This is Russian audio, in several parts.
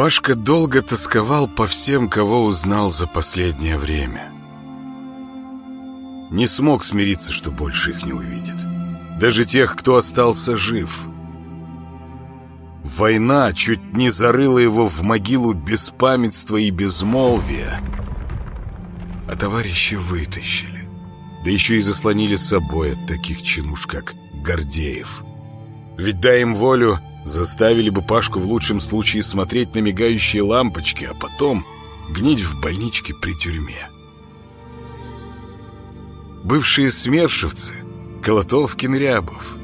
Пашка долго тосковал по всем, кого узнал за последнее время. Не смог смириться, что больше их не увидит. Даже тех, кто остался жив. Война чуть не зарыла его в могилу беспамятства и безмолвия. А товарищи вытащили. Да еще и заслонили собой от таких чинуш, как Гордеев. Ведь дай им волю, заставили бы Пашку в лучшем случае смотреть на мигающие лампочки, а потом гнить в больничке при тюрьме. Бывшие смершевцы, Колотовкин, Рябов.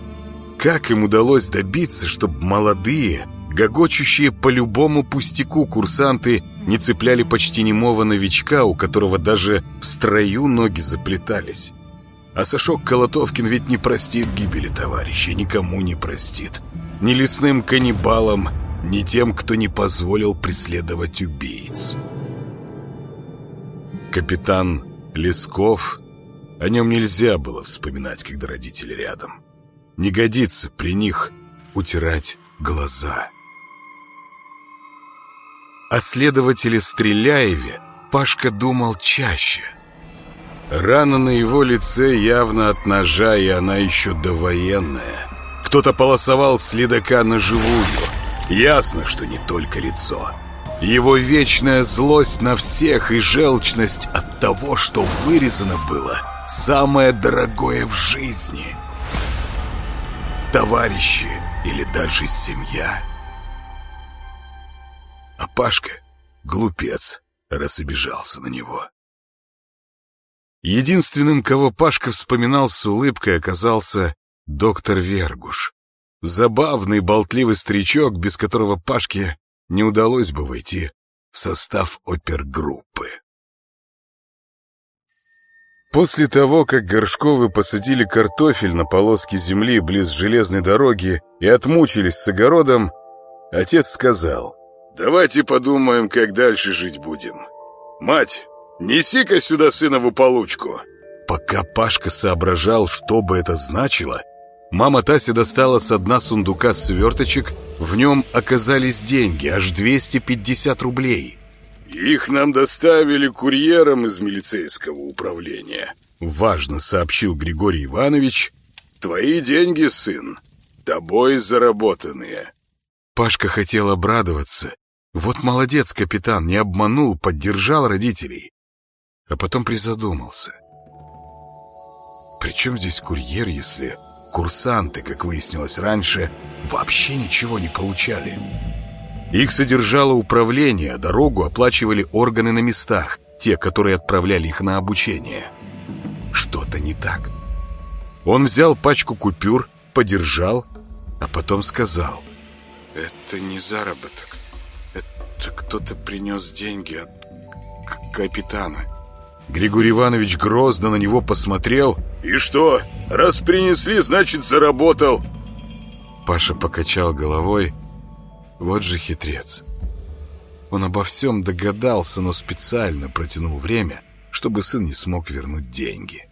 Как им удалось добиться, чтобы молодые, гогочущие по любому пустяку курсанты не цепляли почти немого новичка, у которого даже в строю ноги заплетались? А Сашок Колотовкин ведь не простит гибели товарища, никому не простит. Ни лесным каннибалам, ни тем, кто не позволил преследовать убийц. Капитан Лесков... О нем нельзя было вспоминать, когда родители рядом. Не годится при них утирать глаза. О следователе Стреляеве Пашка думал чаще – Рана на его лице явно от ножа, и она еще довоенная. Кто-то полосовал следака на живую. Ясно, что не только лицо. Его вечная злость на всех и желчность от того, что вырезано было самое дорогое в жизни. Товарищи или даже семья. А Пашка, глупец, раз обижался на него. Единственным, кого Пашка вспоминал с улыбкой, оказался доктор Вергуш. Забавный, болтливый старичок, без которого Пашке не удалось бы войти в состав опергруппы. После того, как Горшковы посадили картофель на полоске земли близ железной дороги и отмучились с огородом, отец сказал, «Давайте подумаем, как дальше жить будем. Мать, Неси-ка сюда сынову получку!» Пока Пашка соображал, что бы это значило, мама Тася достала с дна сундука сверточек, в нем оказались деньги, аж 250 рублей. «Их нам доставили курьером из милицейского управления», — важно сообщил Григорий Иванович. «Твои деньги, сын, тобой заработанные». Пашка хотел обрадоваться. Вот молодец, капитан, не обманул, поддержал родителей а потом призадумался. Причем здесь курьер, если курсанты, как выяснилось раньше, вообще ничего не получали? Их содержало управление, а дорогу оплачивали органы на местах, те, которые отправляли их на обучение. Что-то не так. Он взял пачку купюр, подержал, а потом сказал. «Это не заработок. Это кто-то принес деньги от капитана». Григорий Иванович грозно на него посмотрел. «И что? Раз принесли, значит, заработал!» Паша покачал головой. Вот же хитрец. Он обо всем догадался, но специально протянул время, чтобы сын не смог вернуть деньги.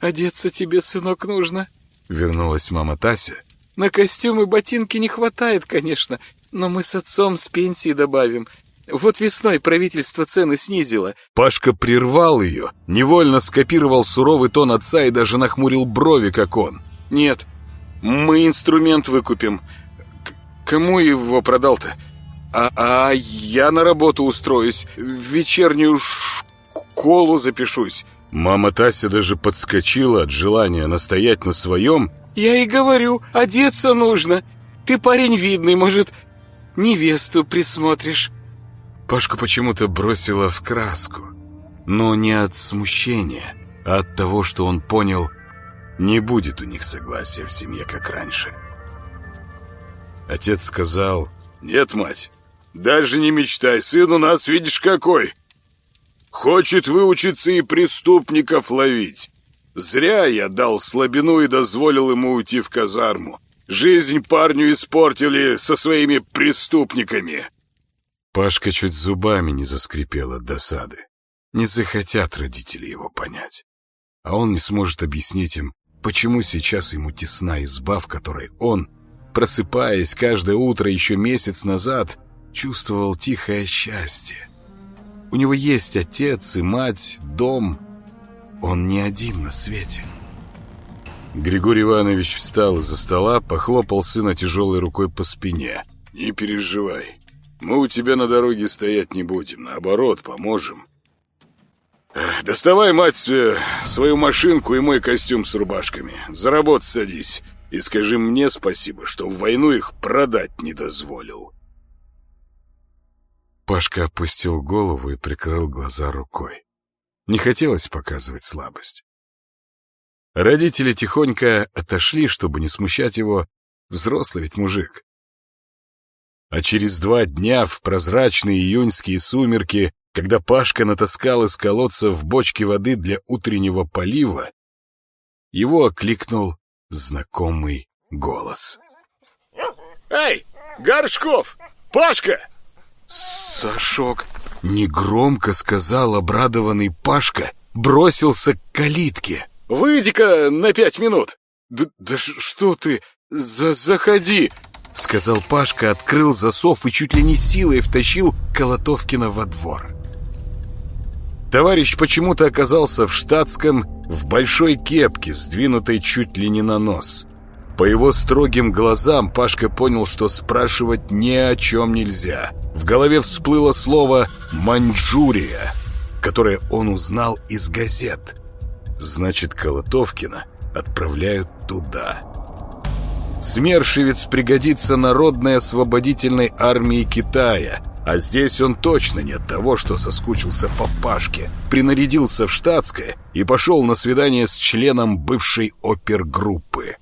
«Одеться тебе, сынок, нужно?» Вернулась мама Тася. «На костюм и ботинки не хватает, конечно, но мы с отцом с пенсии добавим. Вот весной правительство цены снизило. Пашка прервал ее, невольно скопировал суровый тон отца и даже нахмурил брови, как он. Нет, мы инструмент выкупим. К кому его продал-то? А, а я на работу устроюсь, в вечернюю школу запишусь. Мама Тася даже подскочила от желания настоять на своем. Я и говорю, одеться нужно. Ты парень видный, может, невесту присмотришь. Пашку почему-то бросило в краску. Но не от смущения, а от того, что он понял, не будет у них согласия в семье, как раньше. Отец сказал, «Нет, мать, даже не мечтай, сын у нас, видишь, какой. Хочет выучиться и преступников ловить. Зря я дал слабину и дозволил ему уйти в казарму. Жизнь парню испортили со своими преступниками». Пашка чуть зубами не заскрипел от досады. Не захотят родители его понять. А он не сможет объяснить им, почему сейчас ему тесна изба, в которой он, просыпаясь каждое утро еще месяц назад, чувствовал тихое счастье. У него есть отец и мать, дом. Он не один на свете. Григорий Иванович встал из-за стола, похлопал сына тяжелой рукой по спине. «Не переживай. Мы у тебя на дороге стоять не будем. Наоборот, поможем. Доставай, мать, э, свою машинку и мой костюм с рубашками. За работу садись. И скажи мне спасибо, что в войну их продать не дозволил». Пашка опустил голову и прикрыл глаза рукой. Не хотелось показывать слабость. Родители тихонько отошли, чтобы не смущать его. Взрослый ведь мужик. А через два дня в прозрачные июньские сумерки, когда Пашка натаскал из колодца в бочке воды для утреннего полива, его окликнул знакомый голос. «Эй, Горшков! Пашка!» «Сашок!» — негромко сказал обрадованный Пашка, бросился к калитке. Выйди-ка на пять минут!» «Да, да что ты? За заходи!» Сказал Пашка, открыл засов и чуть ли не силой втащил Колотовкина во двор. Товарищ почему-то оказался в штатском, в большой кепке, сдвинутой чуть ли не на нос. По его строгим глазам Пашка понял, что спрашивать ни о чем нельзя. В голове всплыло слово «Маньчжурия», которое он узнал из газет. Значит, Колотовкина отправляют туда. Смершевец пригодится народной освободительной армии Китая, а здесь он точно не от того, что соскучился по Пашке, принарядился в штатское и пошел на свидание с членом бывшей опергруппы.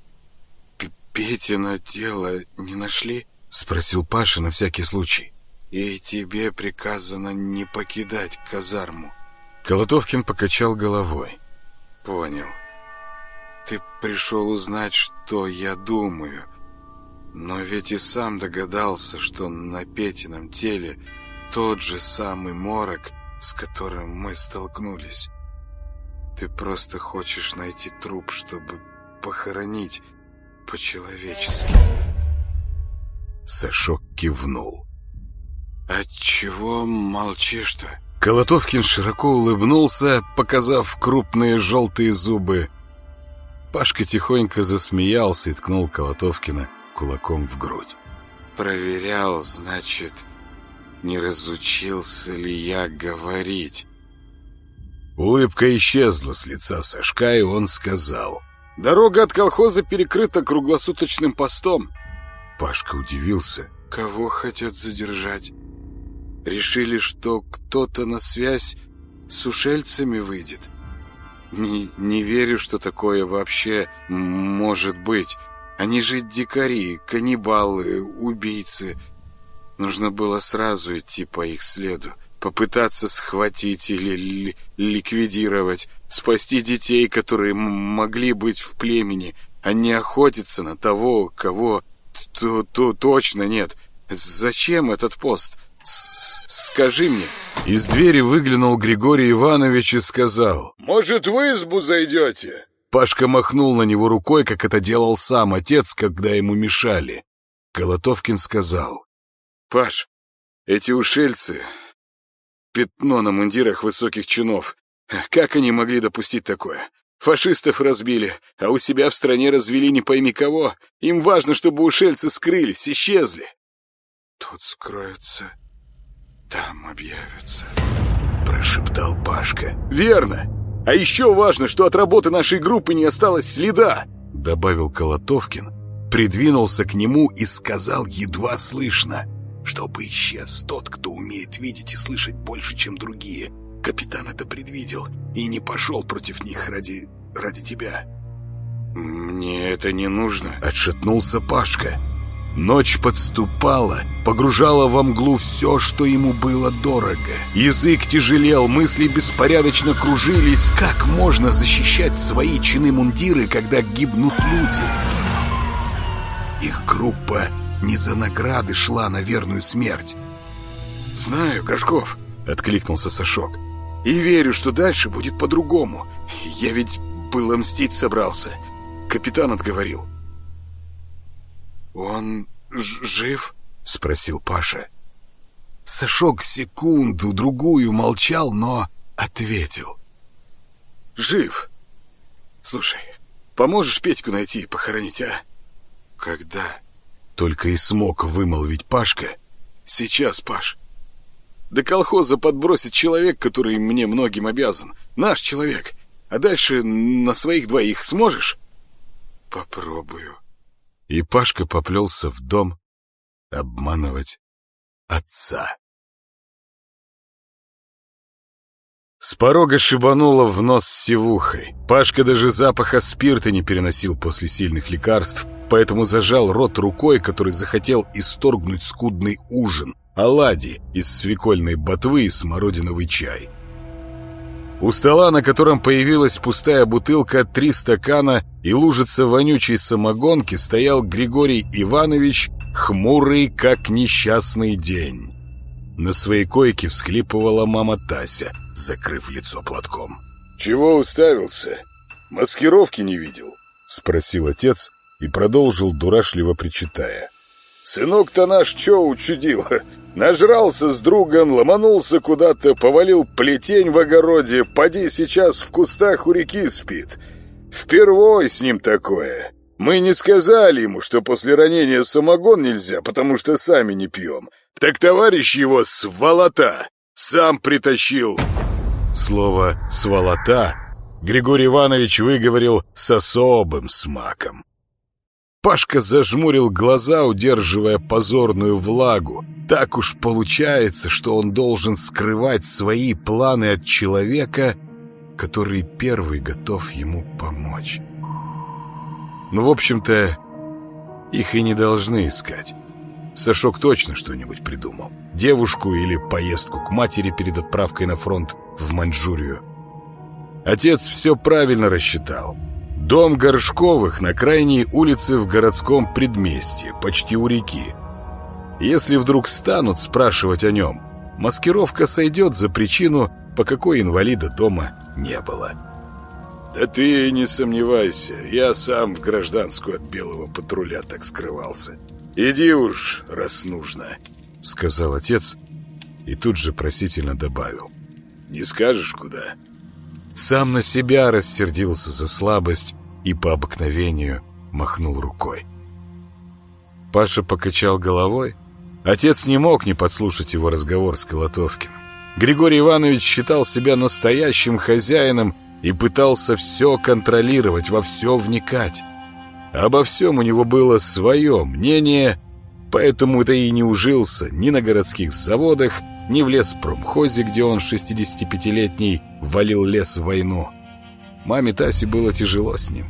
«Петина тело не нашли?» — спросил Паша на всякий случай. «И тебе приказано не покидать казарму». Колотовкин покачал головой. Понял. Ты пришел узнать, что я думаю. Но ведь и сам догадался, что на Петином теле тот же самый морок, с которым мы столкнулись. Ты просто хочешь найти труп, чтобы похоронить по-человечески. Сашок кивнул. «Отчего молчишь-то?» Колотовкин широко улыбнулся, показав крупные желтые зубы. Пашка тихонько засмеялся и ткнул Колотовкина кулаком в грудь. «Проверял, значит, не разучился ли я говорить?» Улыбка исчезла с лица Сашка, и он сказал. «Дорога от колхоза перекрыта круглосуточным постом». Пашка удивился. «Кого хотят задержать?» Решили, что кто-то на связь с ушельцами выйдет. Не, не верю, что такое вообще может быть. Они же дикари, каннибалы, убийцы. Нужно было сразу идти по их следу. Попытаться схватить или ли, ликвидировать. Спасти детей, которые могли быть в племени. А не охотиться на того, кого то, то точно нет. Зачем этот пост? Скажи мне». Из двери выглянул Григорий Иванович и сказал. «Может, в избу зайдете?» Пашка махнул на него рукой, как это делал сам отец, когда ему мешали. Колотовкин сказал. «Паш, эти ушельцы... Пятно на мундирах высоких чинов. Как они могли допустить такое? Фашистов разбили, а у себя в стране развели не пойми кого. Им важно, чтобы ушельцы скрылись, исчезли». «Тут скроются там объявятся», — прошептал Пашка. «Верно! А еще важно, что от работы нашей группы не осталось следа!» — добавил Колотовкин, придвинулся к нему и сказал едва слышно, чтобы исчез тот, кто умеет видеть и слышать больше, чем другие. Капитан это предвидел и не пошел против них ради... ради тебя. «Мне это не нужно», — отшатнулся Пашка. Ночь подступала, погружала во мглу все, что ему было дорого. Язык тяжелел, мысли беспорядочно кружились. Как можно защищать свои чины мундиры, когда гибнут люди? Их группа не за награды шла на верную смерть. «Знаю, Горшков», — откликнулся Сашок. «И верю, что дальше будет по-другому. Я ведь было мстить собрался. Капитан отговорил». «Он жив?» — спросил Паша. Сашок секунду-другую молчал, но ответил. «Жив. Слушай, поможешь Петьку найти и похоронить, а?» «Когда?» Только и смог вымолвить Пашка. «Сейчас, Паш. До колхоза подбросит человек, который мне многим обязан. Наш человек. А дальше на своих двоих сможешь?» «Попробую». И Пашка поплелся в дом обманывать отца. С порога шибануло в нос сивухой. Пашка даже запаха спирта не переносил после сильных лекарств, поэтому зажал рот рукой, который захотел исторгнуть скудный ужин, оладьи из свекольной ботвы и смородиновый чай. У стола, на котором появилась пустая бутылка, три стакана и лужица вонючей самогонки, стоял Григорий Иванович, хмурый, как несчастный день. На своей койке всхлипывала мама Тася, закрыв лицо платком. «Чего уставился? Маскировки не видел?» — спросил отец и продолжил дурашливо причитая. «Сынок-то наш чё учудил? Нажрался с другом, ломанулся куда-то, повалил плетень в огороде, поди сейчас в кустах у реки спит. Впервой с ним такое. Мы не сказали ему, что после ранения самогон нельзя, потому что сами не пьем. Так товарищ его сволота сам притащил». Слово «сволота» Григорий Иванович выговорил с особым смаком. Пашка зажмурил глаза, удерживая позорную влагу. Так уж получается, что он должен скрывать свои планы от человека, который первый готов ему помочь. Ну, в общем-то, их и не должны искать. Сашок точно что-нибудь придумал. Девушку или поездку к матери перед отправкой на фронт в Маньчжурию. Отец все правильно рассчитал. Дом Горшковых на крайней улице в городском предместье, почти у реки. Если вдруг станут спрашивать о нем, маскировка сойдет за причину, по какой инвалида дома не было. «Да ты не сомневайся, я сам в гражданскую от белого патруля так скрывался. Иди уж, раз нужно», — сказал отец и тут же просительно добавил. «Не скажешь, куда?» Сам на себя рассердился за слабость и по обыкновению махнул рукой. Паша покачал головой. Отец не мог не подслушать его разговор с Колотовкиным. Григорий Иванович считал себя настоящим хозяином и пытался все контролировать, во все вникать. Обо всем у него было свое мнение, поэтому-то и не ужился ни на городских заводах, ни в леспромхозе, где он, 65-летний, валил лес в войну. Маме Тасе было тяжело с ним.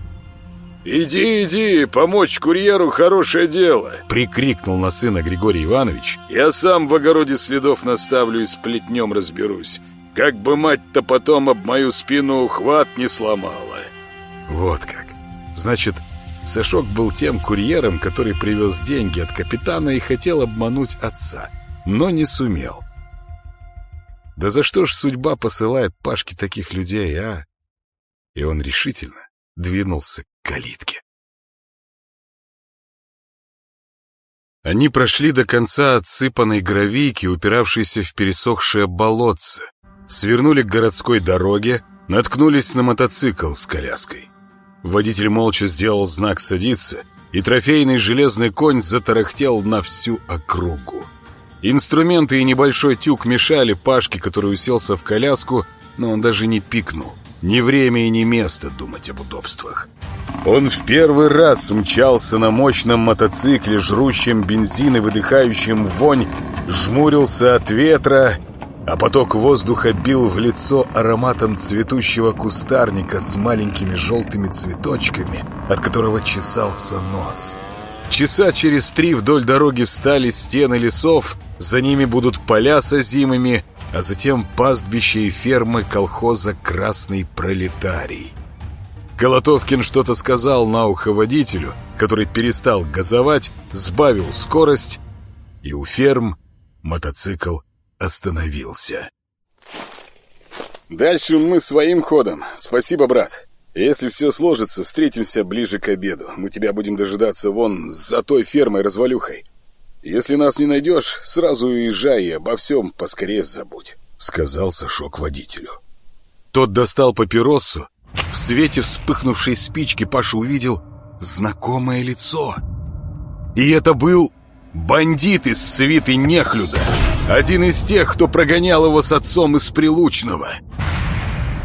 «Иди, иди, помочь курьеру хорошее дело!» — прикрикнул на сына Григорий Иванович. «Я сам в огороде следов наставлю и с плетнем разберусь. Как бы мать-то потом об мою спину хват не сломала!» Вот как! Значит, Сашок был тем курьером, который привез деньги от капитана и хотел обмануть отца, но не сумел. Да за что ж судьба посылает Пашке таких людей, а? И он решительно двинулся к калитке. Они прошли до конца отсыпанной гравийки, упиравшейся в пересохшее болотце, свернули к городской дороге, наткнулись на мотоцикл с коляской. Водитель молча сделал знак «садиться», и трофейный железный конь затарахтел на всю округу. Инструменты и небольшой тюк мешали Пашке, который уселся в коляску, но он даже не пикнул. Ни время и ни место думать об удобствах. Он в первый раз мчался на мощном мотоцикле, жрущем бензин и выдыхающем вонь, жмурился от ветра, а поток воздуха бил в лицо ароматом цветущего кустарника с маленькими желтыми цветочками, от которого чесался нос. Часа через три вдоль дороги встали стены лесов, за ними будут поля с озимыми, а затем пастбище и фермы колхоза «Красный пролетарий». Колотовкин что-то сказал на ухо водителю, который перестал газовать, сбавил скорость, и у ферм мотоцикл остановился. «Дальше мы своим ходом. Спасибо, брат. Если все сложится, встретимся ближе к обеду. Мы тебя будем дожидаться вон за той фермой-развалюхой». Если нас не найдешь, сразу уезжай и обо всем поскорее забудь», — сказал Сашок водителю. Тот достал папиросу. В свете вспыхнувшей спички Паша увидел знакомое лицо. И это был бандит из свиты Нехлюда. Один из тех, кто прогонял его с отцом из Прилучного.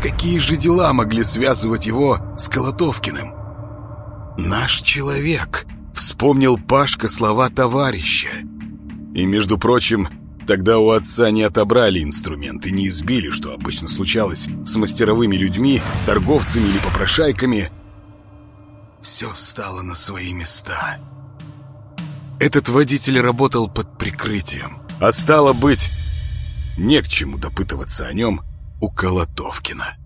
Какие же дела могли связывать его с Колотовкиным? «Наш человек», — вспомнил Пашка слова товарища. И, между прочим, тогда у отца не отобрали инструменты, не избили, что обычно случалось с мастеровыми людьми, торговцами или попрошайками. Все встало на свои места. Этот водитель работал под прикрытием, а стало быть, не к чему допытываться о нем у Колотовкина.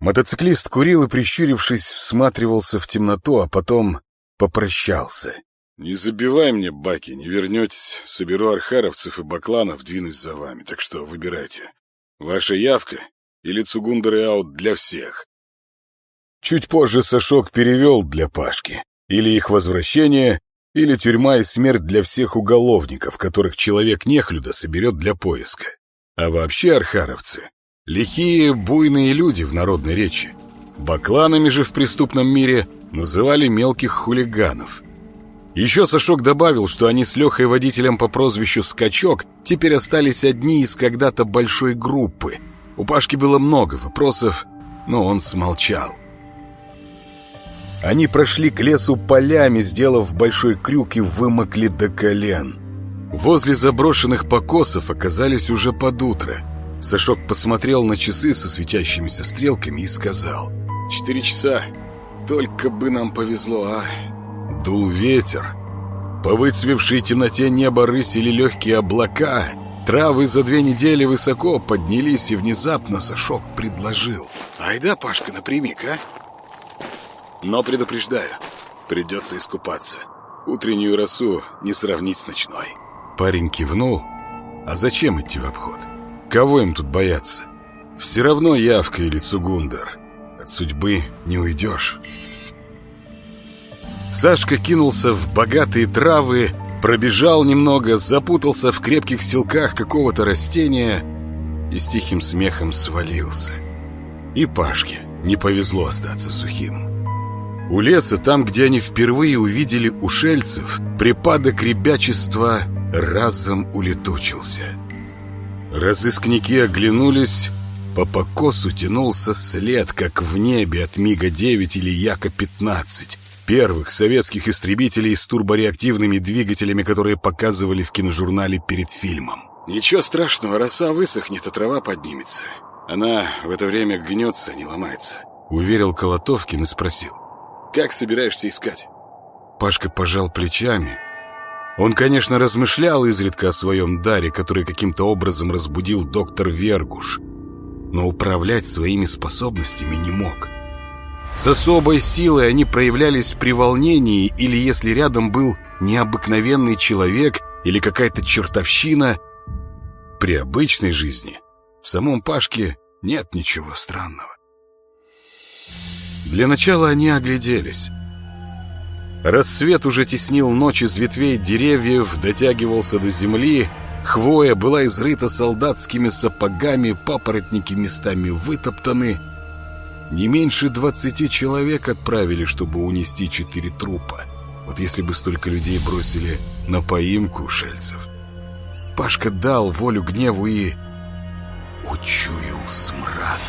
Мотоциклист курил и, прищурившись, всматривался в темноту, а потом попрощался. «Не забивай мне, баки, не вернетесь. Соберу архаровцев и бакланов, двинусь за вами, так что выбирайте. Ваша явка или цугундер и аут для всех?» Чуть позже Сашок перевел для Пашки. Или их возвращение, или тюрьма и смерть для всех уголовников, которых человек нехлюда соберет для поиска. А вообще архаровцы Лихие, буйные люди в народной речи. Бакланами же в преступном мире называли мелких хулиганов. Еще Сашок добавил, что они с Лехой водителем по прозвищу «Скачок» теперь остались одни из когда-то большой группы. У Пашки было много вопросов, но он смолчал. Они прошли к лесу полями, сделав большой крюк и вымокли до колен. Возле заброшенных покосов оказались уже под утро. Сашок посмотрел на часы со светящимися стрелками и сказал. «Четыре часа. Только бы нам повезло, а?» Дул ветер. По выцвевшей темноте неба рысили легкие облака. Травы за две недели высоко поднялись, и внезапно Сашок предложил. «Айда, Пашка, напрямик, а?» «Но предупреждаю, придется искупаться. Утреннюю росу не сравнить с ночной». Парень кивнул. «А зачем идти в обход?» Кого им тут бояться? Все равно явка или цугундер. От судьбы не уйдешь. Сашка кинулся в богатые травы, пробежал немного, запутался в крепких силках какого-то растения и с тихим смехом свалился. И Пашке не повезло остаться сухим. У леса, там, где они впервые увидели ушельцев, припадок ребячества разом улетучился. Разыскники оглянулись. По покосу тянулся след, как в небе от МиГа-9 или Яка-15. Первых советских истребителей с турбореактивными двигателями, которые показывали в киножурнале перед фильмом. «Ничего страшного, роса высохнет, а трава поднимется. Она в это время гнется, не ломается», — уверил Колотовкин и спросил. «Как собираешься искать?» Пашка пожал плечами, он, конечно, размышлял изредка о своем даре, который каким-то образом разбудил доктор Вергуш, но управлять своими способностями не мог. С особой силой они проявлялись при волнении или если рядом был необыкновенный человек или какая-то чертовщина. При обычной жизни в самом Пашке нет ничего странного. Для начала они огляделись. Рассвет уже теснил ночь из ветвей деревьев, дотягивался до земли. Хвоя была изрыта солдатскими сапогами, папоротники местами вытоптаны. Не меньше двадцати человек отправили, чтобы унести четыре трупа. Вот если бы столько людей бросили на поимку шельцев. Пашка дал волю гневу и учуял смрад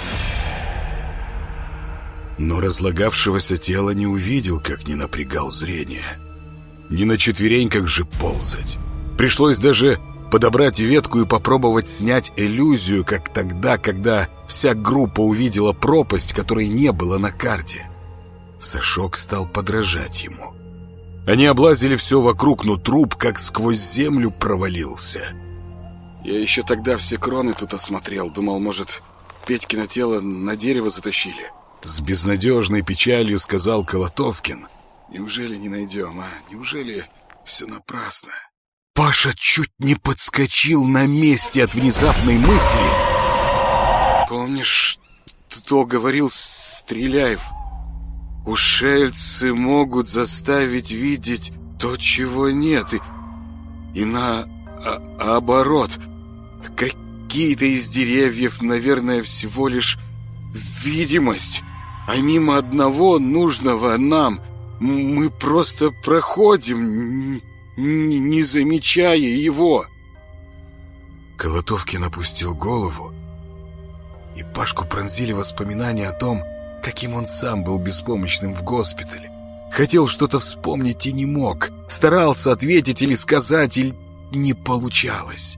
но разлагавшегося тела не увидел, как не напрягал зрение. Не на четвереньках же ползать. Пришлось даже подобрать ветку и попробовать снять иллюзию, как тогда, когда вся группа увидела пропасть, которой не было на карте. Сашок стал подражать ему. Они облазили все вокруг, но труп как сквозь землю провалился. Я еще тогда все кроны тут осмотрел. Думал, может, Петькино тело на дерево затащили. С безнадежной печалью сказал Колотовкин. Неужели не найдем, а? Неужели все напрасно? Паша чуть не подскочил на месте от внезапной мысли. Помнишь, кто говорил Стреляев? Ушельцы могут заставить видеть то, чего нет, и, и на а. Какие-то из деревьев, наверное, всего лишь видимость, а мимо одного нужного нам мы просто проходим, не замечая его. Колотовкин опустил голову, и Пашку пронзили воспоминания о том, каким он сам был беспомощным в госпитале. Хотел что-то вспомнить и не мог. Старался ответить или сказать, или не получалось.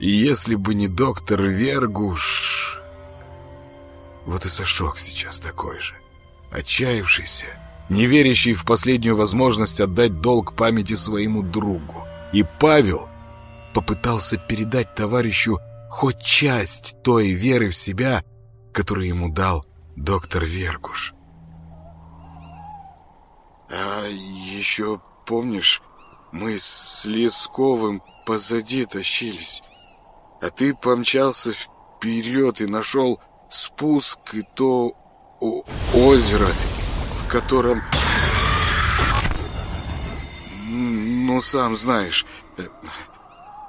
И если бы не доктор Вергуш... Вот и Сашок сейчас такой же. Отчаявшийся, не верящий в последнюю возможность отдать долг памяти своему другу. И Павел попытался передать товарищу хоть часть той веры в себя, которую ему дал доктор Вергуш. «А еще помнишь, мы с Лесковым позади тащились, а ты помчался вперед и нашел спуск и то озеро, в котором... Ну, сам знаешь.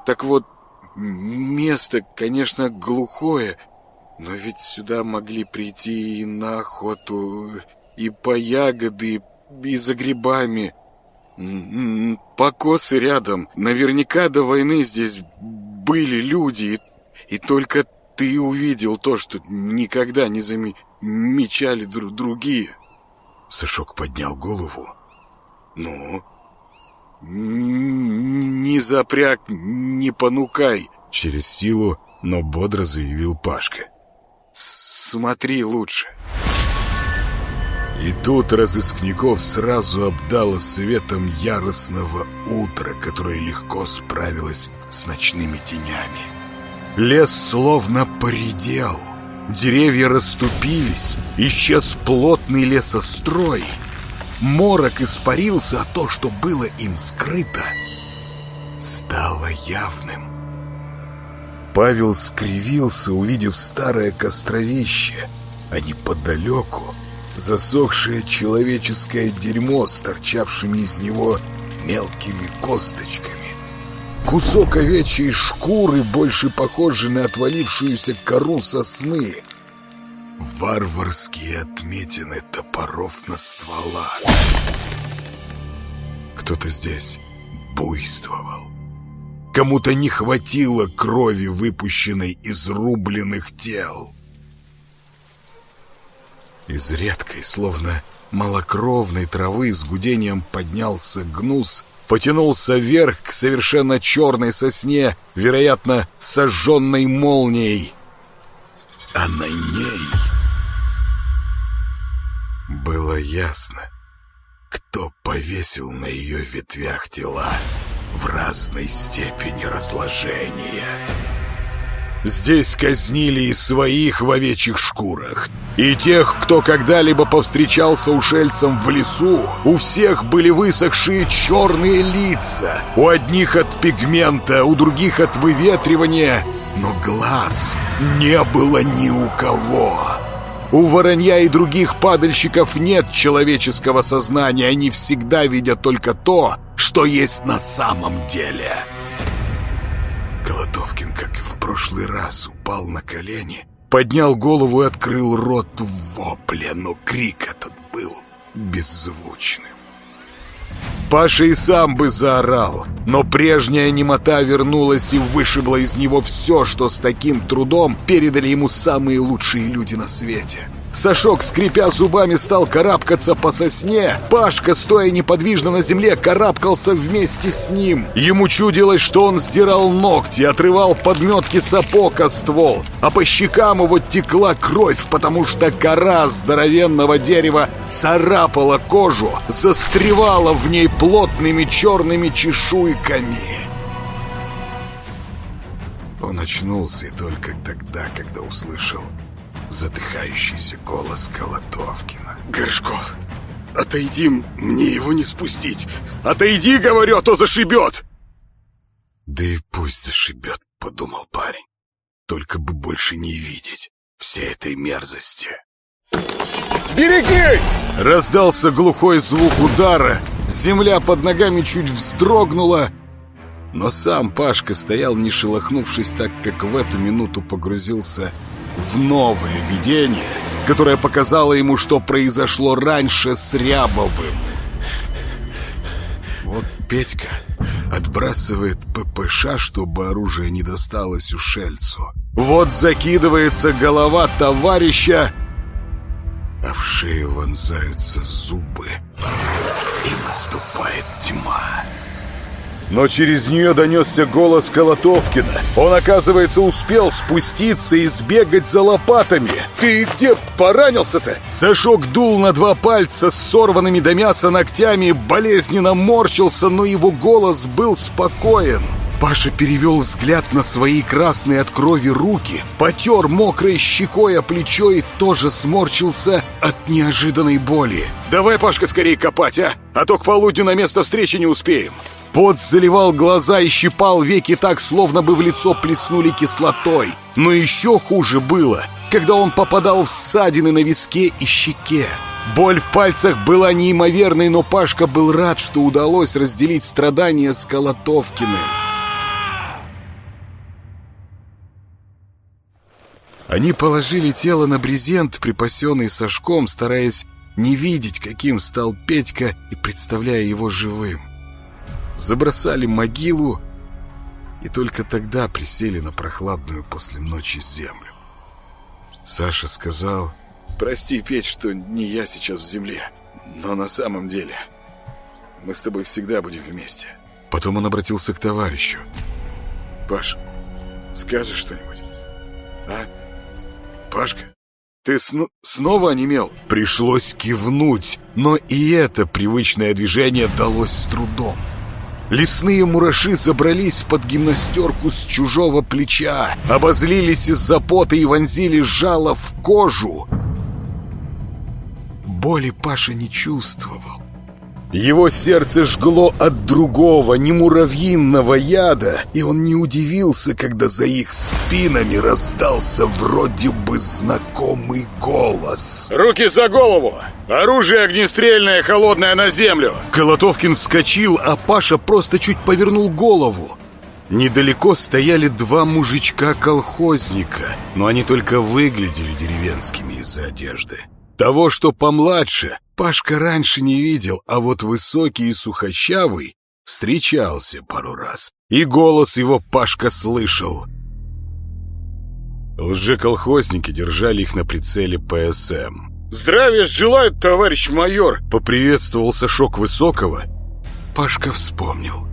Так вот, место, конечно, глухое, но ведь сюда могли прийти и на охоту, и по ягоды, и за грибами. Покосы рядом. Наверняка до войны здесь были люди, и, и только ты увидел то, что никогда не замечали друг другие. Сашок поднял голову. Ну, не запряг, не понукай. Через силу, но бодро заявил Пашка. Смотри лучше. И тут разыскников сразу обдало светом яростного утра, которое легко справилось с ночными тенями. Лес словно поредел. Деревья расступились, исчез плотный лесострой. Морок испарился, а то, что было им скрыто, стало явным. Павел скривился, увидев старое костровище, а неподалеку засохшее человеческое дерьмо с торчавшими из него мелкими косточками. Кусок овечьей шкуры, больше похожий на отвалившуюся кору сосны. Варварские отметины топоров на стволах. Кто-то здесь буйствовал. Кому-то не хватило крови, выпущенной из рубленных тел. Из редкой, словно малокровной травы с гудением поднялся гнус, потянулся вверх к совершенно черной сосне, вероятно, сожженной молнией. А на ней было ясно, кто повесил на ее ветвях тела в разной степени разложения. Здесь казнили и своих в овечьих шкурах, и тех, кто когда-либо повстречался ушельцам в лесу. У всех были высохшие черные лица, у одних от пигмента, у других от выветривания, но глаз не было ни у кого. У воронья и других падальщиков нет человеческого сознания, они всегда видят только то, что есть на самом деле. В прошлый раз, упал на колени, поднял голову и открыл рот в вопле, но крик этот был беззвучным. Паша и сам бы заорал, но прежняя немота вернулась и вышибла из него все, что с таким трудом передали ему самые лучшие люди на свете — Сашок, скрипя зубами, стал карабкаться по сосне. Пашка, стоя неподвижно на земле, карабкался вместе с ним. Ему чудилось, что он сдирал ногти, отрывал подметки сапог о ствол. А по щекам его текла кровь, потому что кора здоровенного дерева царапала кожу, застревала в ней плотными черными чешуйками. Он очнулся и только тогда, когда услышал задыхающийся голос Колотовкина. «Горшков, отойди, мне его не спустить! Отойди, говорю, а то зашибет!» «Да и пусть зашибет», — подумал парень. «Только бы больше не видеть всей этой мерзости». «Берегись!» Раздался глухой звук удара. Земля под ногами чуть вздрогнула, но сам Пашка стоял, не шелохнувшись, так как в эту минуту погрузился в новое видение, которое показало ему, что произошло раньше с Рябовым. Вот Петька отбрасывает ППШ, чтобы оружие не досталось ушельцу. Вот закидывается голова товарища, а в шею вонзаются зубы, и наступает тьма. Но через нее донесся голос Колотовкина. Он, оказывается, успел спуститься и сбегать за лопатами. «Ты где поранился-то?» Сашок дул на два пальца с сорванными до мяса ногтями, болезненно морщился, но его голос был спокоен. Паша перевел взгляд на свои красные от крови руки, потер мокрой щекой о плечо и тоже сморщился от неожиданной боли. «Давай, Пашка, скорее копать, а? А то к полудню на место встречи не успеем!» Пот заливал глаза и щипал веки так, словно бы в лицо плеснули кислотой. Но еще хуже было, когда он попадал в ссадины на виске и щеке. Боль в пальцах была неимоверной, но Пашка был рад, что удалось разделить страдания с Колотовкиным. Они положили тело на брезент, припасенный Сашком, стараясь не видеть, каким стал Петька и представляя его живым забросали могилу и только тогда присели на прохладную после ночи землю. Саша сказал, «Прости, Петь, что не я сейчас в земле, но на самом деле мы с тобой всегда будем вместе». Потом он обратился к товарищу. «Паш, скажешь что-нибудь? А? Пашка?» «Ты сно снова онемел?» Пришлось кивнуть, но и это привычное движение далось с трудом. Лесные мураши забрались под гимнастерку с чужого плеча, обозлились из-за пота и вонзили жало в кожу. Боли Паша не чувствовал. Его сердце жгло от другого, не муравьиного яда, и он не удивился, когда за их спинами раздался вроде бы знакомый голос. «Руки за голову! Оружие огнестрельное, холодное на землю!» Колотовкин вскочил, а Паша просто чуть повернул голову. Недалеко стояли два мужичка-колхозника, но они только выглядели деревенскими из-за одежды. Того, что помладше, Пашка раньше не видел, а вот высокий и сухощавый встречался пару раз. И голос его Пашка слышал. Лжеколхозники держали их на прицеле ПСМ. «Здравия желают, товарищ майор!» Поприветствовался шок Высокого. Пашка вспомнил.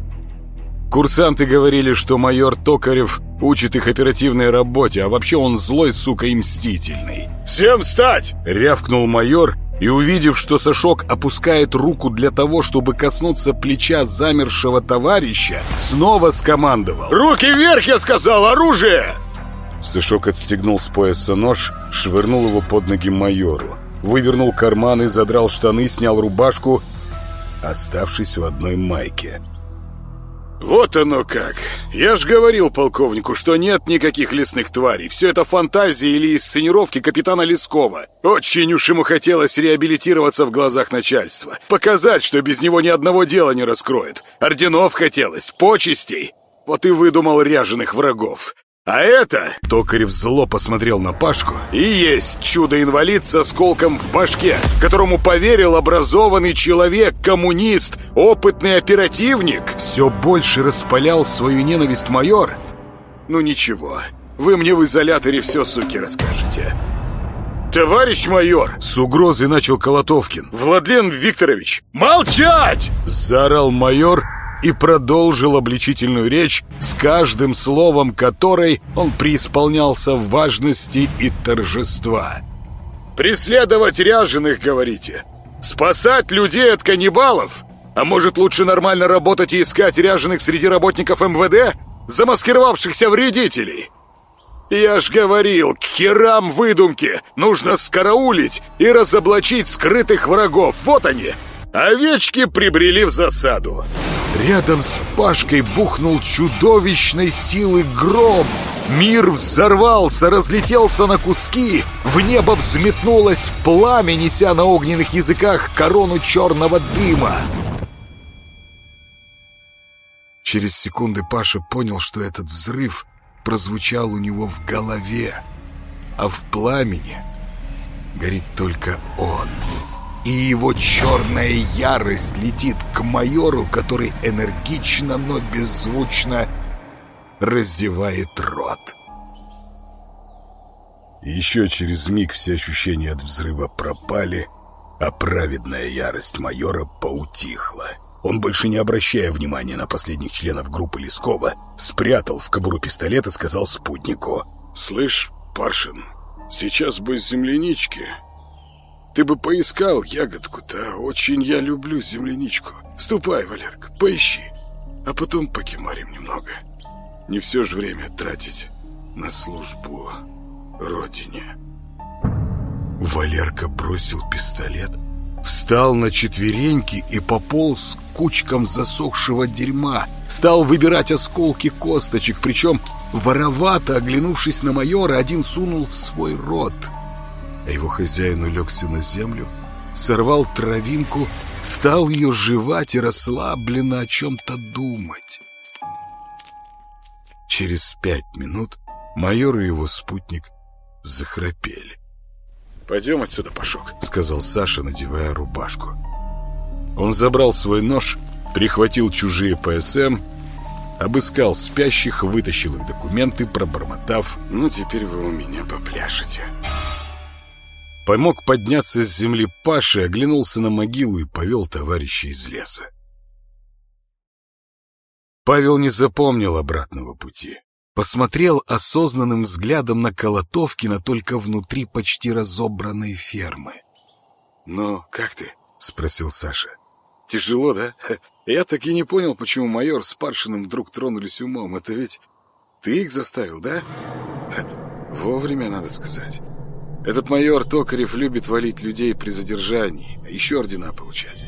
Курсанты говорили, что майор Токарев учит их оперативной работе, а вообще он злой, сука, и мстительный. «Всем встать!» — рявкнул майор и, увидев, что Сашок опускает руку для того, чтобы коснуться плеча замершего товарища, снова скомандовал. «Руки вверх, я сказал! Оружие!» Сашок отстегнул с пояса нож, швырнул его под ноги майору. Вывернул карманы, задрал штаны, снял рубашку, оставшись в одной майке. «Вот оно как! Я ж говорил полковнику, что нет никаких лесных тварей. Все это фантазии или инсценировки капитана Лескова. Очень уж ему хотелось реабилитироваться в глазах начальства. Показать, что без него ни одного дела не раскроет. Орденов хотелось, почестей. Вот и выдумал ряженых врагов. А это, Токарев зло посмотрел на Пашку, и есть чудо-инвалид со сколком в башке, которому поверил образованный человек, коммунист, опытный оперативник. Все больше распалял свою ненависть майор. Ну ничего, вы мне в изоляторе все, суки, расскажете. «Товарищ майор!» С угрозой начал Колотовкин. «Владлен Викторович! Молчать!» Заорал майор и продолжил обличительную речь, с каждым словом которой он преисполнялся важности и торжества. «Преследовать ряженых, говорите? Спасать людей от каннибалов? А может, лучше нормально работать и искать ряженых среди работников МВД, замаскировавшихся вредителей?» «Я ж говорил, к херам выдумки! Нужно скараулить и разоблачить скрытых врагов! Вот они! Овечки прибрели в засаду!» Рядом с Пашкой бухнул чудовищной силы гром. Мир взорвался, разлетелся на куски. В небо взметнулось пламя, неся на огненных языках корону черного дыма. Через секунды Паша понял, что этот взрыв прозвучал у него в голове, а в пламени горит только он. И его черная ярость летит к майору, который энергично, но беззвучно разевает рот. Еще через миг все ощущения от взрыва пропали, а праведная ярость майора поутихла. Он, больше не обращая внимания на последних членов группы Лескова, спрятал в кобуру пистолет и сказал спутнику. «Слышь, Паршин, сейчас бы землянички. Ты бы поискал ягодку-то. Очень я люблю земляничку. Ступай, Валерка, поищи. А потом покемарим немного. Не все же время тратить на службу родине». Валерка бросил пистолет, встал на четвереньки и пополз кучкам засохшего дерьма, стал выбирать осколки косточек, причем воровато, оглянувшись на майора, один сунул в свой рот. А его хозяин улегся на землю, сорвал травинку, стал ее жевать и расслабленно о чем-то думать. Через пять минут майор и его спутник захрапели. «Пойдем отсюда, Пашок», — сказал Саша, надевая рубашку. Он забрал свой нож, прихватил чужие ПСМ, обыскал спящих, вытащил их документы, пробормотав «Ну, теперь вы у меня попляшете». Помог подняться с земли Паши, оглянулся на могилу и повел товарища из леса. Павел не запомнил обратного пути посмотрел осознанным взглядом на Колотовкина только внутри почти разобранной фермы. «Ну, как ты?» — спросил Саша. «Тяжело, да? Я так и не понял, почему майор с Паршиным вдруг тронулись умом. Это ведь ты их заставил, да? Вовремя, надо сказать. Этот майор Токарев любит валить людей при задержании, а еще ордена получать.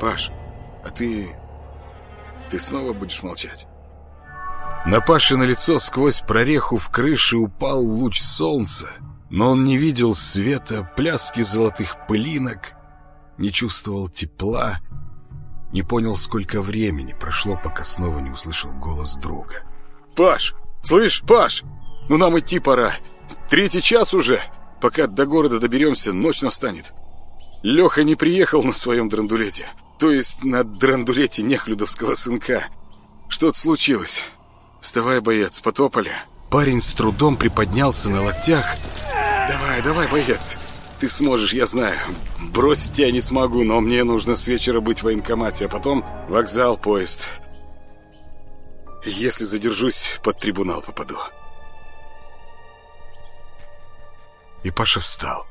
Паш, а ты... ты снова будешь молчать?» На Паше на лицо сквозь прореху в крыше упал луч солнца, но он не видел света, пляски золотых пылинок, не чувствовал тепла, не понял, сколько времени прошло, пока снова не услышал голос друга. «Паш! Слышь, Паш! Ну нам идти пора! Третий час уже! Пока до города доберемся, ночь настанет!» Леха не приехал на своем драндулете, то есть на драндулете нехлюдовского сынка. Что-то случилось. «Вставай, боец, потопали!» Парень с трудом приподнялся на локтях. «Давай, давай, боец! Ты сможешь, я знаю. Бросить тебя не смогу, но мне нужно с вечера быть в военкомате, а потом вокзал, поезд. Если задержусь, под трибунал попаду». И Паша встал.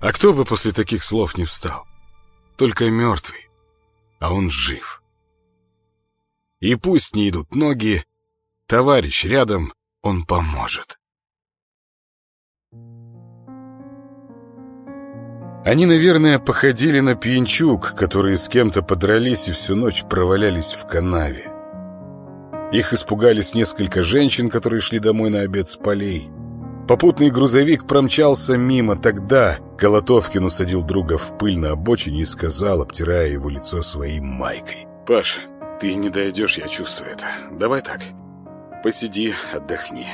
А кто бы после таких слов не встал? Только мертвый, а он жив. И пусть не идут ноги, товарищ рядом, он поможет. Они, наверное, походили на пьянчук, которые с кем-то подрались и всю ночь провалялись в канаве. Их испугались несколько женщин, которые шли домой на обед с полей. Попутный грузовик промчался мимо. Тогда Колотовкин усадил друга в пыль на обочине и сказал, обтирая его лицо своей майкой. «Паш, ты не дойдешь, я чувствую это. Давай так. Посиди, отдохни.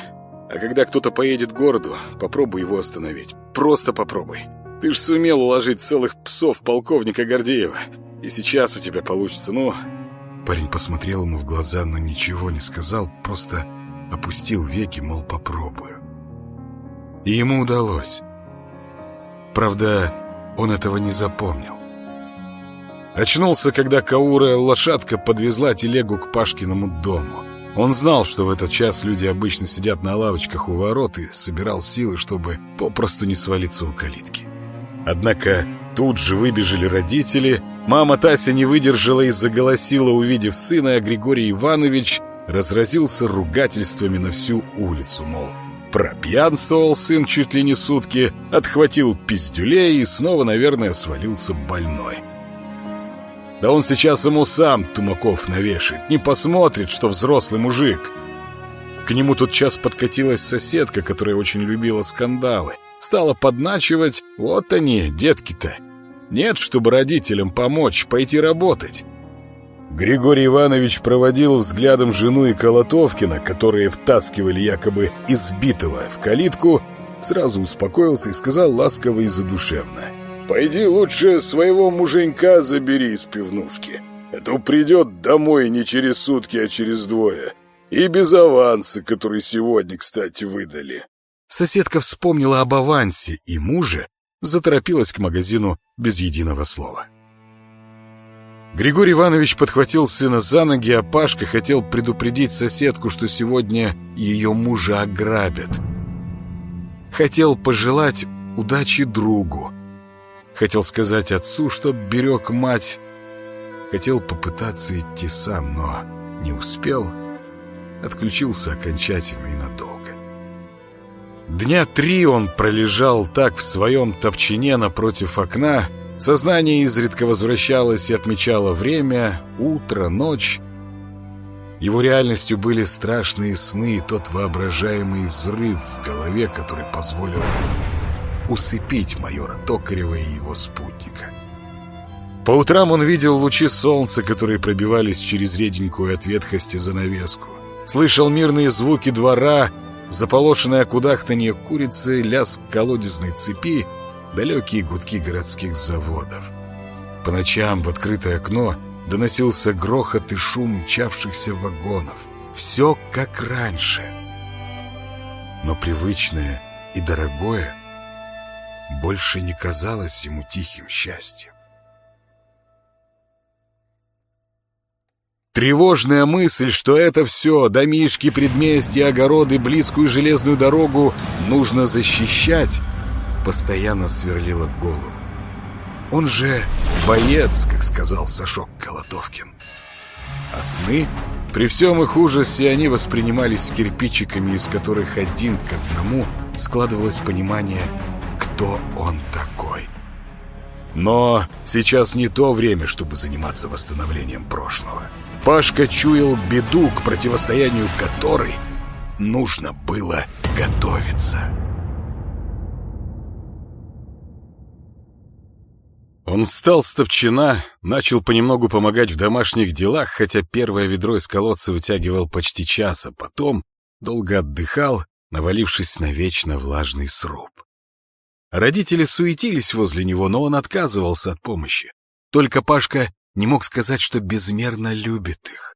А когда кто-то поедет к городу, попробуй его остановить. Просто попробуй. Ты ж сумел уложить целых псов полковника Гордеева. И сейчас у тебя получится, ну...» Парень посмотрел ему в глаза, но ничего не сказал, просто опустил веки, мол, попробую. И ему удалось. Правда, он этого не запомнил. Очнулся, когда Каурая лошадка подвезла телегу к Пашкиному дому. Он знал, что в этот час люди обычно сидят на лавочках у ворот и собирал силы, чтобы попросту не свалиться у калитки. Однако тут же выбежали родители. Мама Тася не выдержала и заголосила, увидев сына, а Григорий Иванович разразился ругательствами на всю улицу, мол, пропьянствовал сын чуть ли не сутки, отхватил пиздюлей и снова, наверное, свалился больной. Да он сейчас ему сам тумаков навешает, не посмотрит, что взрослый мужик. К нему тут час подкатилась соседка, которая очень любила скандалы. Стала подначивать, вот они, детки-то. Нет, чтобы родителям помочь, пойти работать. Григорий Иванович проводил взглядом жену и Колотовкина, которые втаскивали якобы избитого в калитку, сразу успокоился и сказал ласково и задушевно. «Пойди лучше своего муженька забери из пивнушки, а то придет домой не через сутки, а через двое, и без аванса, который сегодня, кстати, выдали». Соседка вспомнила об авансе и муже, заторопилась к магазину без единого слова. Григорий Иванович подхватил сына за ноги, а Пашка хотел предупредить соседку, что сегодня ее мужа ограбят. Хотел пожелать удачи другу. Хотел сказать отцу, чтоб берег мать. Хотел попытаться идти сам, но не успел. Отключился окончательно и надолго. Дня три он пролежал так в своем топчине напротив окна, Сознание изредка возвращалось и отмечало время, утро, ночь. Его реальностью были страшные сны и тот воображаемый взрыв в голове, который позволил усыпить майора Токарева и его спутника. По утрам он видел лучи солнца, которые пробивались через реденькую от ветхости занавеску. Слышал мирные звуки двора, заполошенное кудахтанье курицы, лязг колодезной цепи — далекие гудки городских заводов. По ночам в открытое окно доносился грохот и шум мчавшихся вагонов. Все как раньше. Но привычное и дорогое больше не казалось ему тихим счастьем. Тревожная мысль, что это все, домишки, предместья, огороды, близкую железную дорогу, нужно защищать, постоянно сверлила голову. Он же боец, как сказал Сашок Колотовкин. А сны, при всем их ужасе, они воспринимались кирпичиками, из которых один к одному складывалось понимание, кто он такой. Но сейчас не то время, чтобы заниматься восстановлением прошлого. Пашка чуял беду, к противостоянию которой нужно было готовиться. Он встал с топчина, начал понемногу помогать в домашних делах, хотя первое ведро из колодца вытягивал почти час, а потом долго отдыхал, навалившись на вечно влажный сруб. Родители суетились возле него, но он отказывался от помощи. Только Пашка не мог сказать, что безмерно любит их.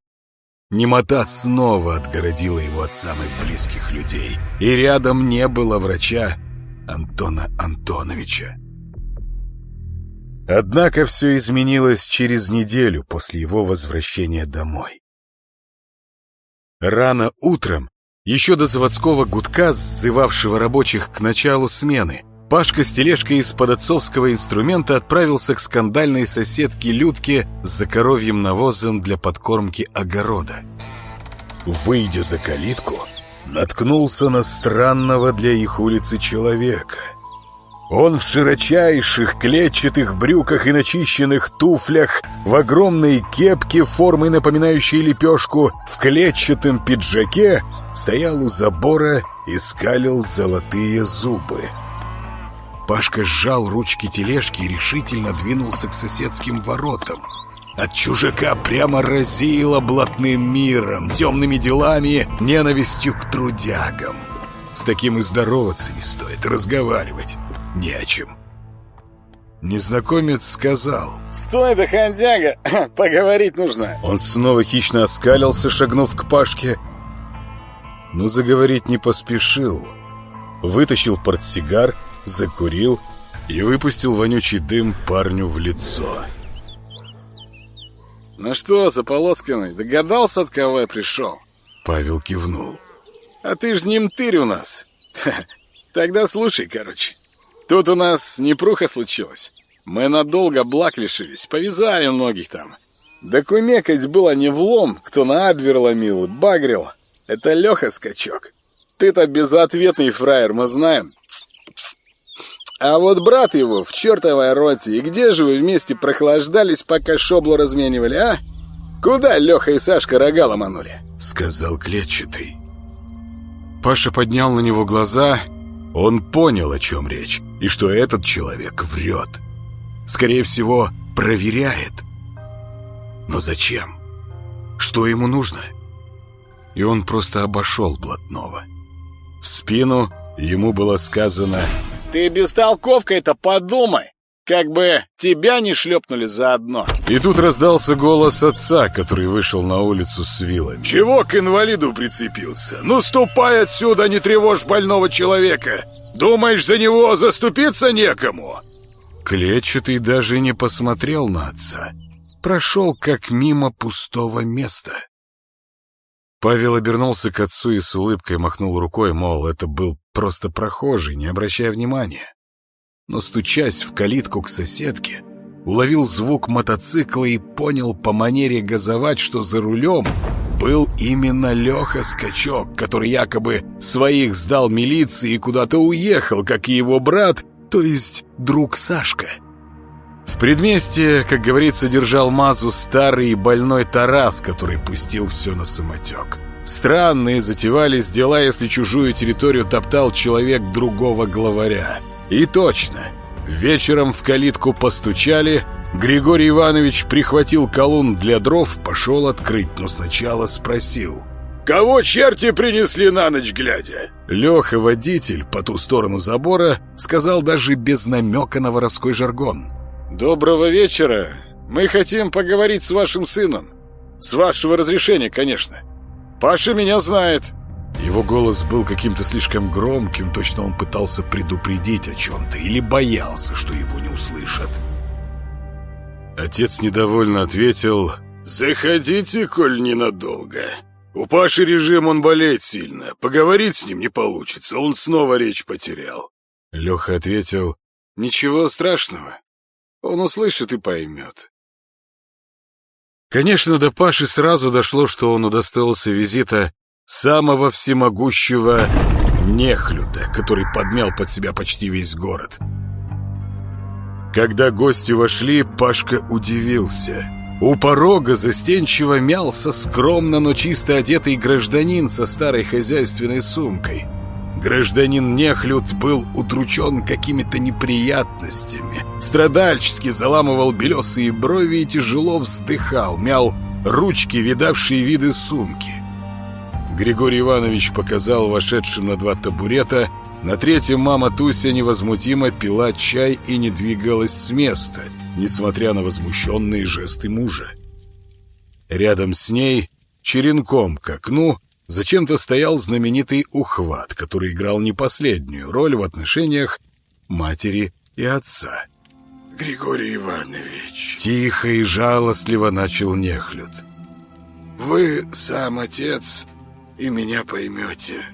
Немота снова отгородила его от самых близких людей, и рядом не было врача Антона Антоновича. Однако все изменилось через неделю после его возвращения домой. Рано утром, еще до заводского гудка, сзывавшего рабочих к началу смены, Пашка с тележкой из-под отцовского инструмента отправился к скандальной соседке Людке за коровьим навозом для подкормки огорода. Выйдя за калитку, наткнулся на странного для их улицы человека — он в широчайших клетчатых брюках и начищенных туфлях, в огромной кепке, формой напоминающей лепешку, в клетчатом пиджаке, стоял у забора и скалил золотые зубы. Пашка сжал ручки тележки и решительно двинулся к соседским воротам. От чужака прямо разило блатным миром, темными делами, ненавистью к трудягам. С таким и здороваться не стоит, разговаривать не о чем. Незнакомец сказал «Стой, доходяга, поговорить нужно!» Он снова хищно оскалился, шагнув к Пашке, но заговорить не поспешил. Вытащил портсигар, закурил и выпустил вонючий дым парню в лицо. «Ну что, Заполосканный, догадался, от кого я пришел?» Павел кивнул. «А ты ж не мтырь у нас. Тогда слушай, короче. Тут у нас непруха случилась. Мы надолго благ лишились, повязали многих там. Да кумекать было не влом, кто на Адвер ломил, багрил. Это Леха Скачок. Ты-то безответный фраер, мы знаем. А вот брат его в чертовой роте, и где же вы вместе прохлаждались, пока шоблу разменивали, а? Куда Леха и Сашка рога ломанули? Сказал клетчатый. Паша поднял на него глаза он понял, о чем речь, и что этот человек врет. скорее всего, проверяет. Но зачем? Что ему нужно? И он просто обошел блатного. В спину ему было сказано «Ты бестолковка это подумай! Как бы тебя не шлепнули заодно!» И тут раздался голос отца, который вышел на улицу с вилами. «Чего к инвалиду прицепился? Ну ступай отсюда, не тревожь больного человека! Думаешь, за него заступиться некому?» Клетчатый даже не посмотрел на отца. Прошел как мимо пустого места. Павел обернулся к отцу и с улыбкой махнул рукой, мол, это был просто прохожий, не обращая внимания. Но, стучась в калитку к соседке, уловил звук мотоцикла и понял по манере газовать, что за рулем был именно Леха Скачок, который якобы своих сдал милиции и куда-то уехал, как и его брат, то есть друг Сашка. В предместье, как говорится, держал мазу старый и больной Тарас, который пустил все на самотек. Странные затевались дела, если чужую территорию топтал человек другого главаря. И точно, вечером в калитку постучали, Григорий Иванович прихватил колун для дров, пошел открыть, но сначала спросил. «Кого черти принесли на ночь глядя?» Леха, водитель, по ту сторону забора, сказал даже без намека на воровской жаргон. «Доброго вечера. Мы хотим поговорить с вашим сыном. С вашего разрешения, конечно. Паша меня знает». Его голос был каким-то слишком громким, точно он пытался предупредить о чем-то или боялся, что его не услышат. Отец недовольно ответил «Заходите, коль ненадолго. У Паши режим, он болеет сильно. Поговорить с ним не получится, он снова речь потерял». Леха ответил «Ничего страшного. Он услышит и поймет. Конечно, до Паши сразу дошло, что он удостоился визита самого всемогущего нехлюда, который подмял под себя почти весь город. Когда гости вошли, Пашка удивился. У порога застенчиво мялся скромно, но чисто одетый гражданин со старой хозяйственной сумкой. Гражданин Нехлюд был удручен какими-то неприятностями, страдальчески заламывал белесые брови и тяжело вздыхал, мял ручки, видавшие виды сумки. Григорий Иванович показал вошедшим на два табурета. На третьем мама Туся невозмутимо пила чай и не двигалась с места, несмотря на возмущенные жесты мужа. Рядом с ней, черенком к окну, зачем-то стоял знаменитый ухват, который играл не последнюю роль в отношениях матери и отца. «Григорий Иванович...» Тихо и жалостливо начал Нехлюд. «Вы сам отец и меня поймете.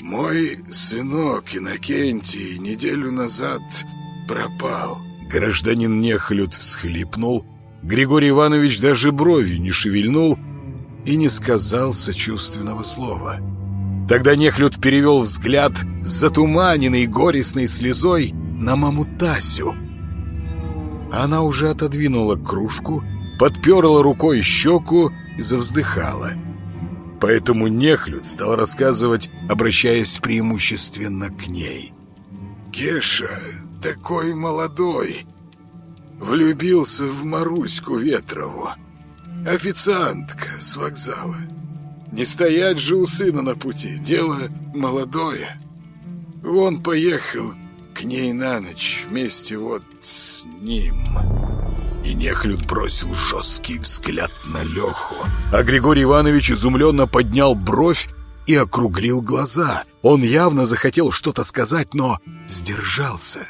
Мой сынок Иннокентий неделю назад пропал». Гражданин Нехлюд всхлипнул. Григорий Иванович даже бровью не шевельнул, и не сказал сочувственного слова. Тогда Нехлюд перевел взгляд с затуманенной горестной слезой на маму Тасю. Она уже отодвинула кружку, подперла рукой щеку и завздыхала. Поэтому Нехлюд стал рассказывать, обращаясь преимущественно к ней. «Кеша такой молодой, влюбился в Маруську Ветрову. Официантка с вокзала. Не стоять же у сына на пути, дело молодое. Он поехал к ней на ночь вместе вот с ним. И Нехлюд бросил жесткий взгляд на Леху. А Григорий Иванович изумленно поднял бровь и округлил глаза. Он явно захотел что-то сказать, но сдержался.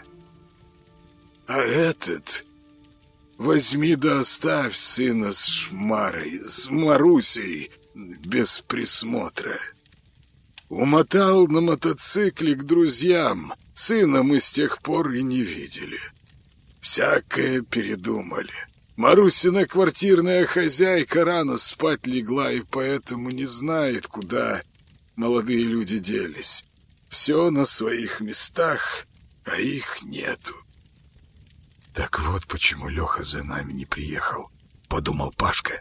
А этот Возьми да оставь сына с Шмарой, с Марусей, без присмотра. Умотал на мотоцикле к друзьям. Сына мы с тех пор и не видели. Всякое передумали. Марусина квартирная хозяйка рано спать легла и поэтому не знает, куда молодые люди делись. Все на своих местах, а их нету. «Так вот почему Леха за нами не приехал», — подумал Пашка.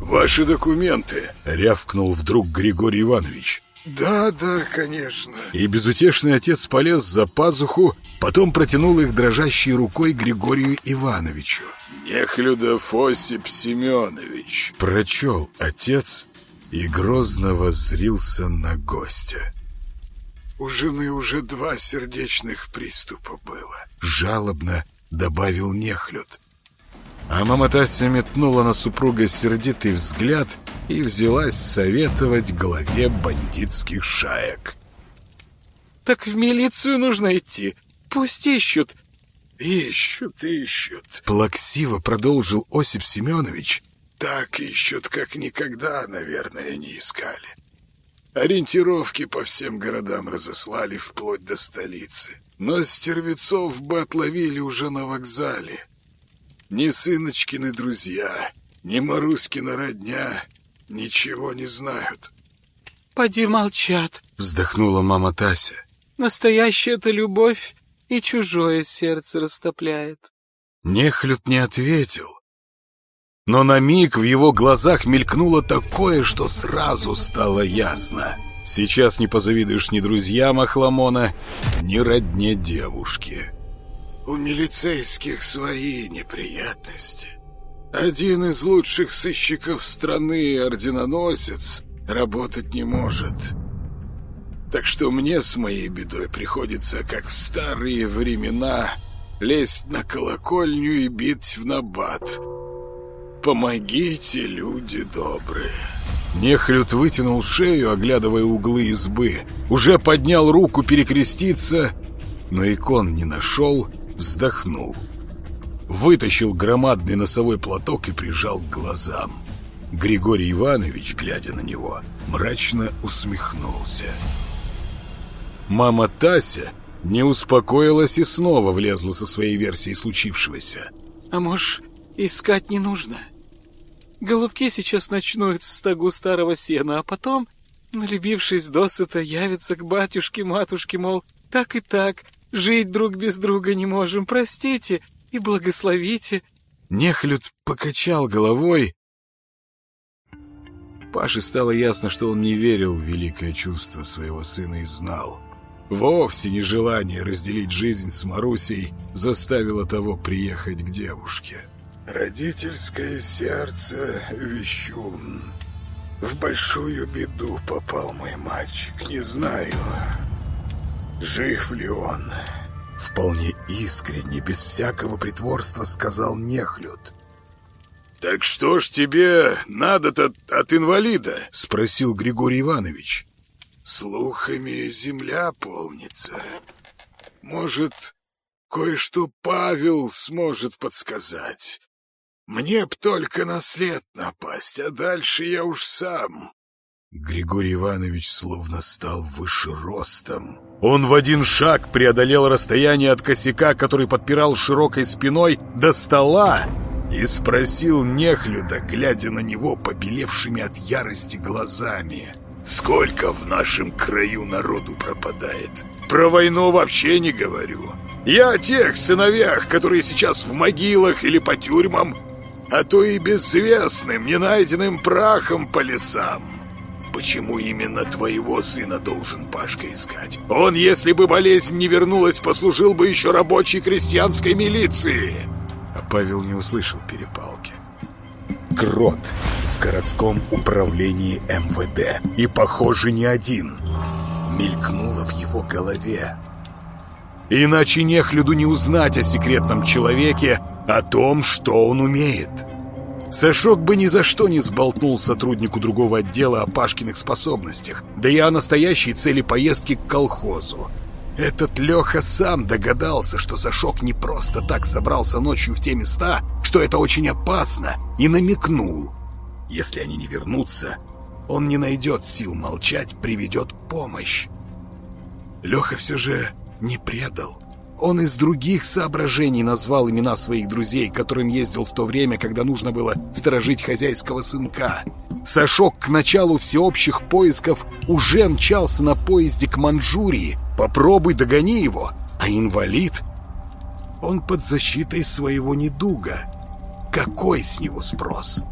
«Ваши документы!» — рявкнул вдруг Григорий Иванович. «Да, да, конечно». И безутешный отец полез за пазуху, потом протянул их дрожащей рукой Григорию Ивановичу. «Нехлюдов Осип Семенович», — прочел отец и грозно воззрился на гостя. «У жены уже два сердечных приступа было», — жалобно добавил Нехлюд. А мама Тася метнула на супруга сердитый взгляд и взялась советовать главе бандитских шаек. «Так в милицию нужно идти. Пусть ищут». «Ищут, ищут», — плаксиво продолжил Осип Семенович. «Так ищут, как никогда, наверное, не искали. Ориентировки по всем городам разослали вплоть до столицы. Но стервецов бы отловили уже на вокзале. Ни сыночкины друзья, ни Маруськина родня ничего не знают. «Поди молчат», — вздохнула мама Тася. «Настоящая-то любовь и чужое сердце растопляет». Нехлюд не ответил. Но на миг в его глазах мелькнуло такое, что сразу стало ясно. Сейчас не позавидуешь ни друзьям Ахламона, ни родне девушки. У милицейских свои неприятности. Один из лучших сыщиков страны, орденоносец, работать не может. Так что мне с моей бедой приходится, как в старые времена, лезть на колокольню и бить в набат. Помогите, люди добрые. Нехлюд вытянул шею, оглядывая углы избы. Уже поднял руку перекреститься, но икон не нашел, вздохнул. Вытащил громадный носовой платок и прижал к глазам. Григорий Иванович, глядя на него, мрачно усмехнулся. Мама Тася не успокоилась и снова влезла со своей версией случившегося. «А может, искать не нужно? Голубки сейчас ночнуют в стогу старого сена, а потом, налюбившись досыта, явятся к батюшке-матушке, мол, так и так, Жить друг без друга не можем, простите и благословите». Нехлюд покачал головой. Паше стало ясно, что он не верил в великое чувство своего сына и знал. Вовсе не желание разделить жизнь с Марусей заставило того приехать к девушке. «Родительское сердце, вещун. В большую беду попал мой мальчик, не знаю, Жив ли он? Вполне искренне, без всякого притворства, сказал Нехлюд. «Так что ж тебе надо-то от инвалида?» — спросил Григорий Иванович. «Слухами земля полнится. Может, кое-что Павел сможет подсказать. Мне б только на след напасть, а дальше я уж сам». Григорий Иванович словно стал выше ростом. Он в один шаг преодолел расстояние от косяка, который подпирал широкой спиной, до стола и спросил нехлюда, глядя на него побелевшими от ярости глазами. «Сколько в нашем краю народу пропадает? Про войну вообще не говорю. Я о тех сыновьях, которые сейчас в могилах или по тюрьмам, а то и безвестным, ненайденным прахом по лесам. Почему именно твоего сына должен Пашка искать? Он, если бы болезнь не вернулась, послужил бы еще рабочей крестьянской милиции. А Павел не услышал перепалки. Крот в городском управлении МВД. И, похоже, не один. Мелькнуло в его голове. Иначе нехлюду не узнать о секретном человеке, о том, что он умеет. Сашок бы ни за что не сболтнул сотруднику другого отдела о Пашкиных способностях, да и о настоящей цели поездки к колхозу. Этот Леха сам догадался, что Сашок не просто так собрался ночью в те места, что это очень опасно, и намекнул. Если они не вернутся, он не найдет сил молчать, приведет помощь. Леха все же не предал. Он из других соображений назвал имена своих друзей, которым ездил в то время, когда нужно было сторожить хозяйского сынка. Сашок к началу всеобщих поисков уже мчался на поезде к Манчжурии. Попробуй догони его. А инвалид? Он под защитой своего недуга. Какой с него спрос?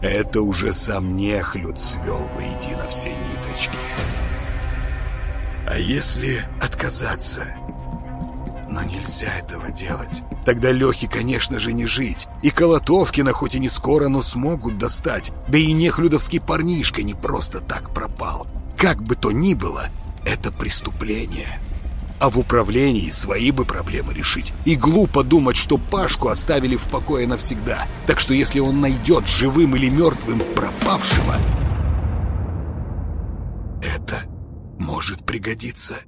Это уже сам нехлюд свел воедино все ниточки. А если отказаться? Но нельзя этого делать. Тогда Лехе, конечно же, не жить. И Колотовкина хоть и не скоро, но смогут достать. Да и нехлюдовский парнишка не просто так пропал. Как бы то ни было, это преступление. А в управлении свои бы проблемы решить. И глупо думать, что Пашку оставили в покое навсегда. Так что если он найдет живым или мертвым пропавшего, это может пригодиться.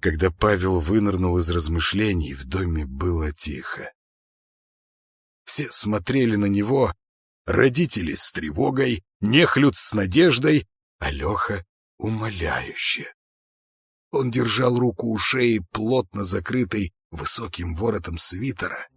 Когда Павел вынырнул из размышлений, в доме было тихо. Все смотрели на него, родители с тревогой, нехлюд с надеждой, а Леха умоляюще. Он держал руку у шеи, плотно закрытой высоким воротом свитера.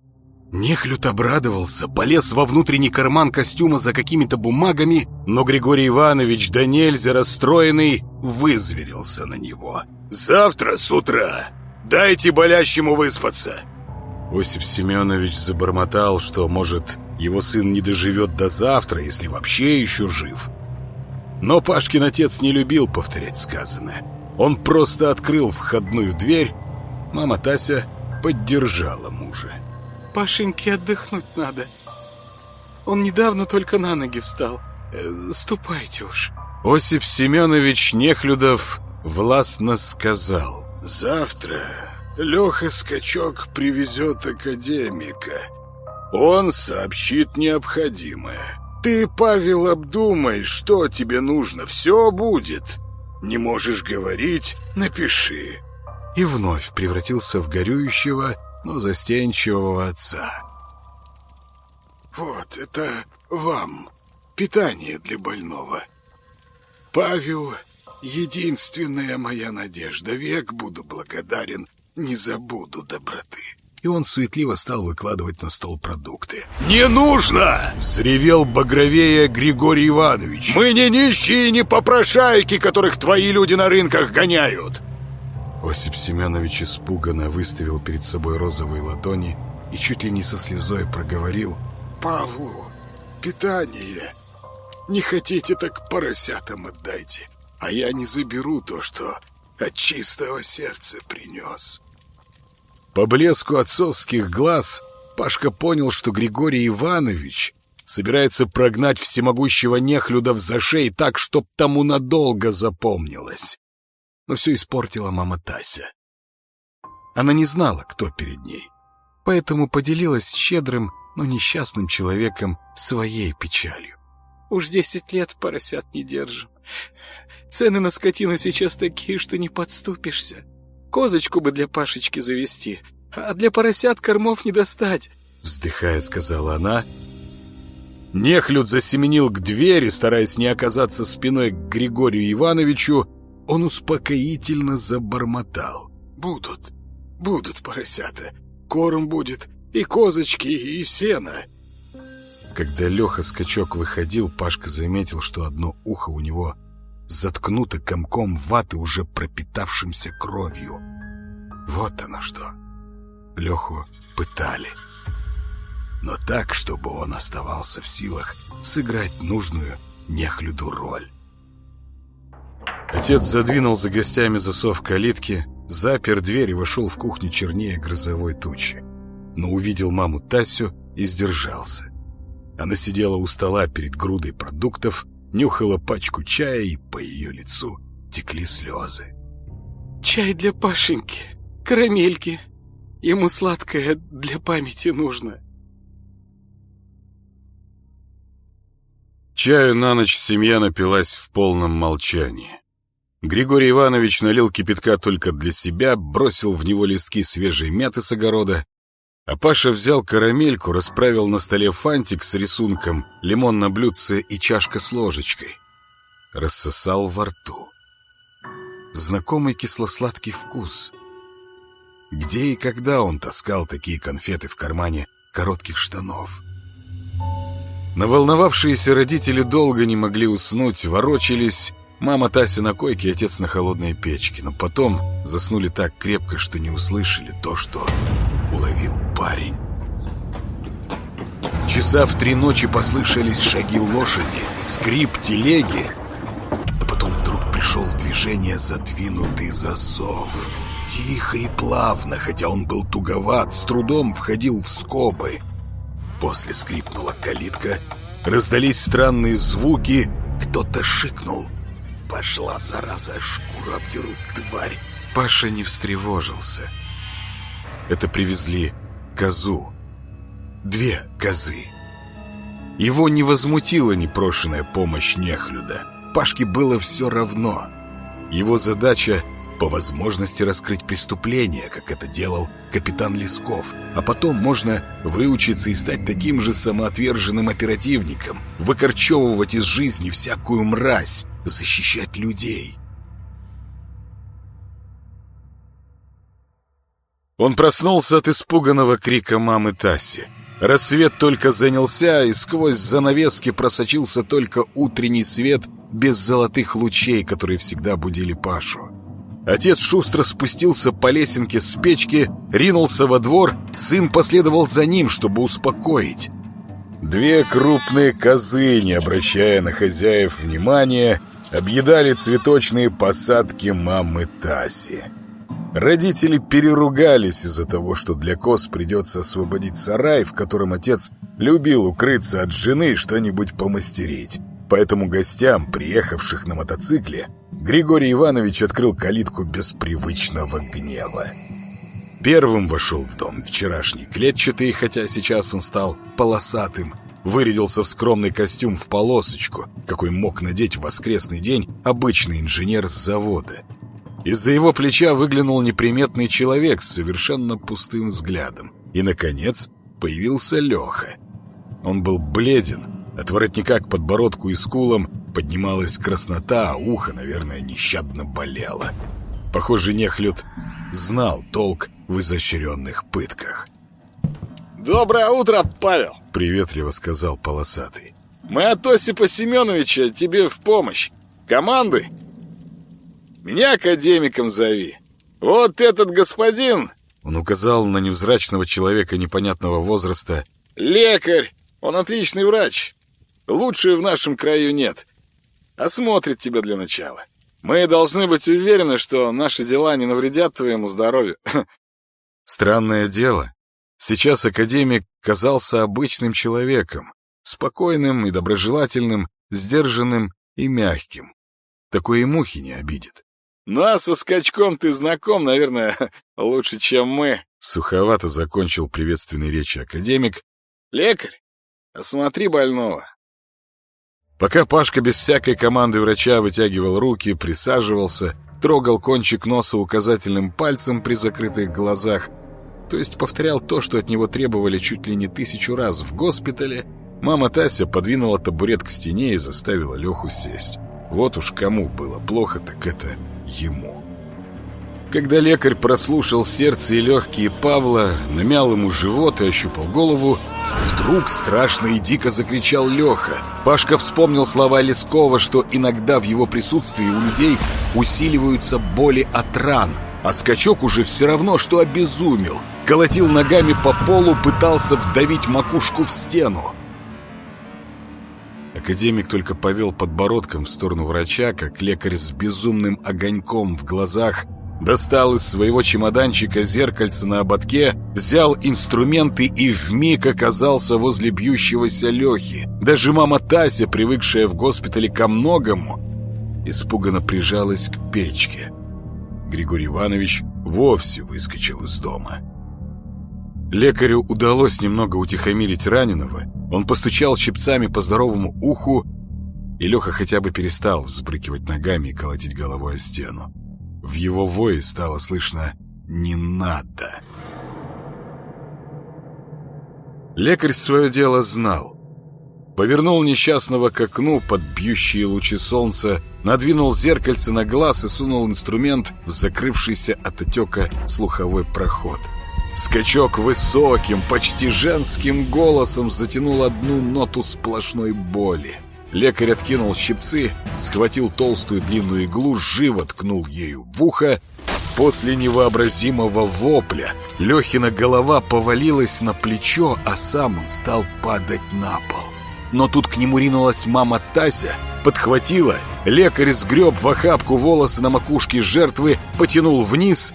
Нехлюд обрадовался, полез во внутренний карман костюма за какими-то бумагами, но Григорий Иванович, да нельзя расстроенный, вызверился на него — Завтра с утра дайте болящему выспаться. Осип Семенович забормотал, что, может, его сын не доживет до завтра, если вообще еще жив. Но Пашкин отец не любил повторять сказанное. Он просто открыл входную дверь. Мама Тася поддержала мужа. «Пашеньке отдохнуть надо. Он недавно только на ноги встал. Э, ступайте уж». Осип Семенович Нехлюдов властно сказал. «Завтра Леха Скачок привезет академика. Он сообщит необходимое. Ты, Павел, обдумай, что тебе нужно. Все будет. Не можешь говорить — напиши». И вновь превратился в горюющего, но застенчивого отца. «Вот, это вам. Питание для больного. Павел Единственная моя надежда. Век буду благодарен, не забуду доброты. И он суетливо стал выкладывать на стол продукты. «Не нужно!» — взревел багровее Григорий Иванович. «Мы не нищие и не попрошайки, которых твои люди на рынках гоняют!» Осип Семенович испуганно выставил перед собой розовые ладони и чуть ли не со слезой проговорил «Павлу, питание! Не хотите, так поросятам отдайте!» а я не заберу то, что от чистого сердца принес. По блеску отцовских глаз Пашка понял, что Григорий Иванович собирается прогнать всемогущего нехлюда в зашей так, чтоб тому надолго запомнилось. Но все испортила мама Тася. Она не знала, кто перед ней, поэтому поделилась щедрым, но несчастным человеком своей печалью. «Уж десять лет поросят не держим. Цены на скотину сейчас такие, что не подступишься. Козочку бы для Пашечки завести, а для поросят кормов не достать. Вздыхая, сказала она. Нехлюд засеменил к двери, стараясь не оказаться спиной к Григорию Ивановичу. Он успокоительно забормотал. «Будут, будут поросята. Корм будет, и козочки, и сено». Когда Леха скачок выходил, Пашка заметил, что одно ухо у него заткнуто комком ваты, уже пропитавшимся кровью. Вот оно что. Леху пытали. Но так, чтобы он оставался в силах сыграть нужную нехлюду роль. Отец задвинул за гостями засов калитки, запер дверь и вошел в кухню чернее грозовой тучи. Но увидел маму Тасю и сдержался. Она сидела у стола перед грудой продуктов, нюхала пачку чая, и по ее лицу текли слезы. «Чай для Пашеньки, карамельки. Ему сладкое для памяти нужно». Чаю на ночь семья напилась в полном молчании. Григорий Иванович налил кипятка только для себя, бросил в него листки свежей мяты с огорода, а Паша взял карамельку, расправил на столе фантик с рисунком, лимон на блюдце и чашка с ложечкой. Рассосал во рту. Знакомый кисло-сладкий вкус. Где и когда он таскал такие конфеты в кармане коротких штанов? Наволновавшиеся родители долго не могли уснуть, ворочались. Мама Тася на койке, отец на холодной печке. Но потом заснули так крепко, что не услышали то, что уловил парень. Часа в три ночи послышались шаги лошади, скрип телеги, а потом вдруг пришел в движение задвинутый засов. Тихо и плавно, хотя он был туговат, с трудом входил в скобы. После скрипнула калитка, раздались странные звуки, кто-то шикнул. Пошла, зараза, шкуру обдерут, тварь. Паша не встревожился. Это привезли козу. Две козы. Его не возмутила непрошенная помощь нехлюда. Пашке было все равно. Его задача по возможности раскрыть преступление, как это делал капитан Лесков. А потом можно выучиться и стать таким же самоотверженным оперативником, выкорчевывать из жизни всякую мразь, защищать людей. Он проснулся от испуганного крика мамы Таси. Рассвет только занялся, и сквозь занавески просочился только утренний свет без золотых лучей, которые всегда будили Пашу. Отец шустро спустился по лесенке с печки, ринулся во двор, сын последовал за ним, чтобы успокоить. Две крупные козы, не обращая на хозяев внимания, объедали цветочные посадки мамы Таси. Родители переругались из-за того, что для коз придется освободить сарай, в котором отец любил укрыться от жены и что-нибудь помастерить. Поэтому гостям, приехавших на мотоцикле, Григорий Иванович открыл калитку без привычного гнева. Первым вошел в дом вчерашний клетчатый, хотя сейчас он стал полосатым. Вырядился в скромный костюм в полосочку, какой мог надеть в воскресный день обычный инженер с завода. Из-за его плеча выглянул неприметный человек с совершенно пустым взглядом. И, наконец, появился Леха. Он был бледен, от воротника к подбородку и скулам поднималась краснота, а ухо, наверное, нещадно болело. Похоже, Нехлюд знал толк в изощренных пытках. «Доброе утро, Павел!» — приветливо сказал полосатый. «Мы от Осипа Семеновича тебе в помощь. Командуй!» Меня академиком зови. Вот этот господин...» Он указал на невзрачного человека непонятного возраста. «Лекарь! Он отличный врач. Лучше в нашем краю нет. Осмотрит тебя для начала. Мы должны быть уверены, что наши дела не навредят твоему здоровью». Странное дело. Сейчас академик казался обычным человеком, спокойным и доброжелательным, сдержанным и мягким. Такое и мухи не обидит. «Ну а со скачком ты знаком, наверное, лучше, чем мы». Суховато закончил приветственной речи академик. «Лекарь, осмотри больного». Пока Пашка без всякой команды врача вытягивал руки, присаживался, трогал кончик носа указательным пальцем при закрытых глазах, то есть повторял то, что от него требовали чуть ли не тысячу раз в госпитале, мама Тася подвинула табурет к стене и заставила Леху сесть. Вот уж кому было плохо, так это ему. Когда лекарь прослушал сердце и легкие Павла, намял ему живот и ощупал голову, вдруг страшно и дико закричал Леха. Пашка вспомнил слова Лескова, что иногда в его присутствии у людей усиливаются боли от ран, а скачок уже все равно, что обезумел. Колотил ногами по полу, пытался вдавить макушку в стену. Академик только повел подбородком в сторону врача, как лекарь с безумным огоньком в глазах достал из своего чемоданчика зеркальце на ободке, взял инструменты и вмиг оказался возле бьющегося Лехи. Даже мама Тася, привыкшая в госпитале ко многому, испуганно прижалась к печке. Григорий Иванович вовсе выскочил из дома. Лекарю удалось немного утихомирить раненого. Он постучал щипцами по здоровому уху, и Леха хотя бы перестал взбрыкивать ногами и колотить головой о стену. В его вое стало слышно «не надо». Лекарь свое дело знал. Повернул несчастного к окну под бьющие лучи солнца, надвинул зеркальце на глаз и сунул инструмент в закрывшийся от отека слуховой проход — Скачок высоким, почти женским голосом затянул одну ноту сплошной боли. Лекарь откинул щипцы, схватил толстую длинную иглу, живо ткнул ею в ухо После невообразимого вопля Лехина голова повалилась на плечо, а сам он стал падать на пол. Но тут к нему ринулась мама Тася, подхватила, лекарь сгреб в охапку волосы на макушке жертвы, потянул вниз,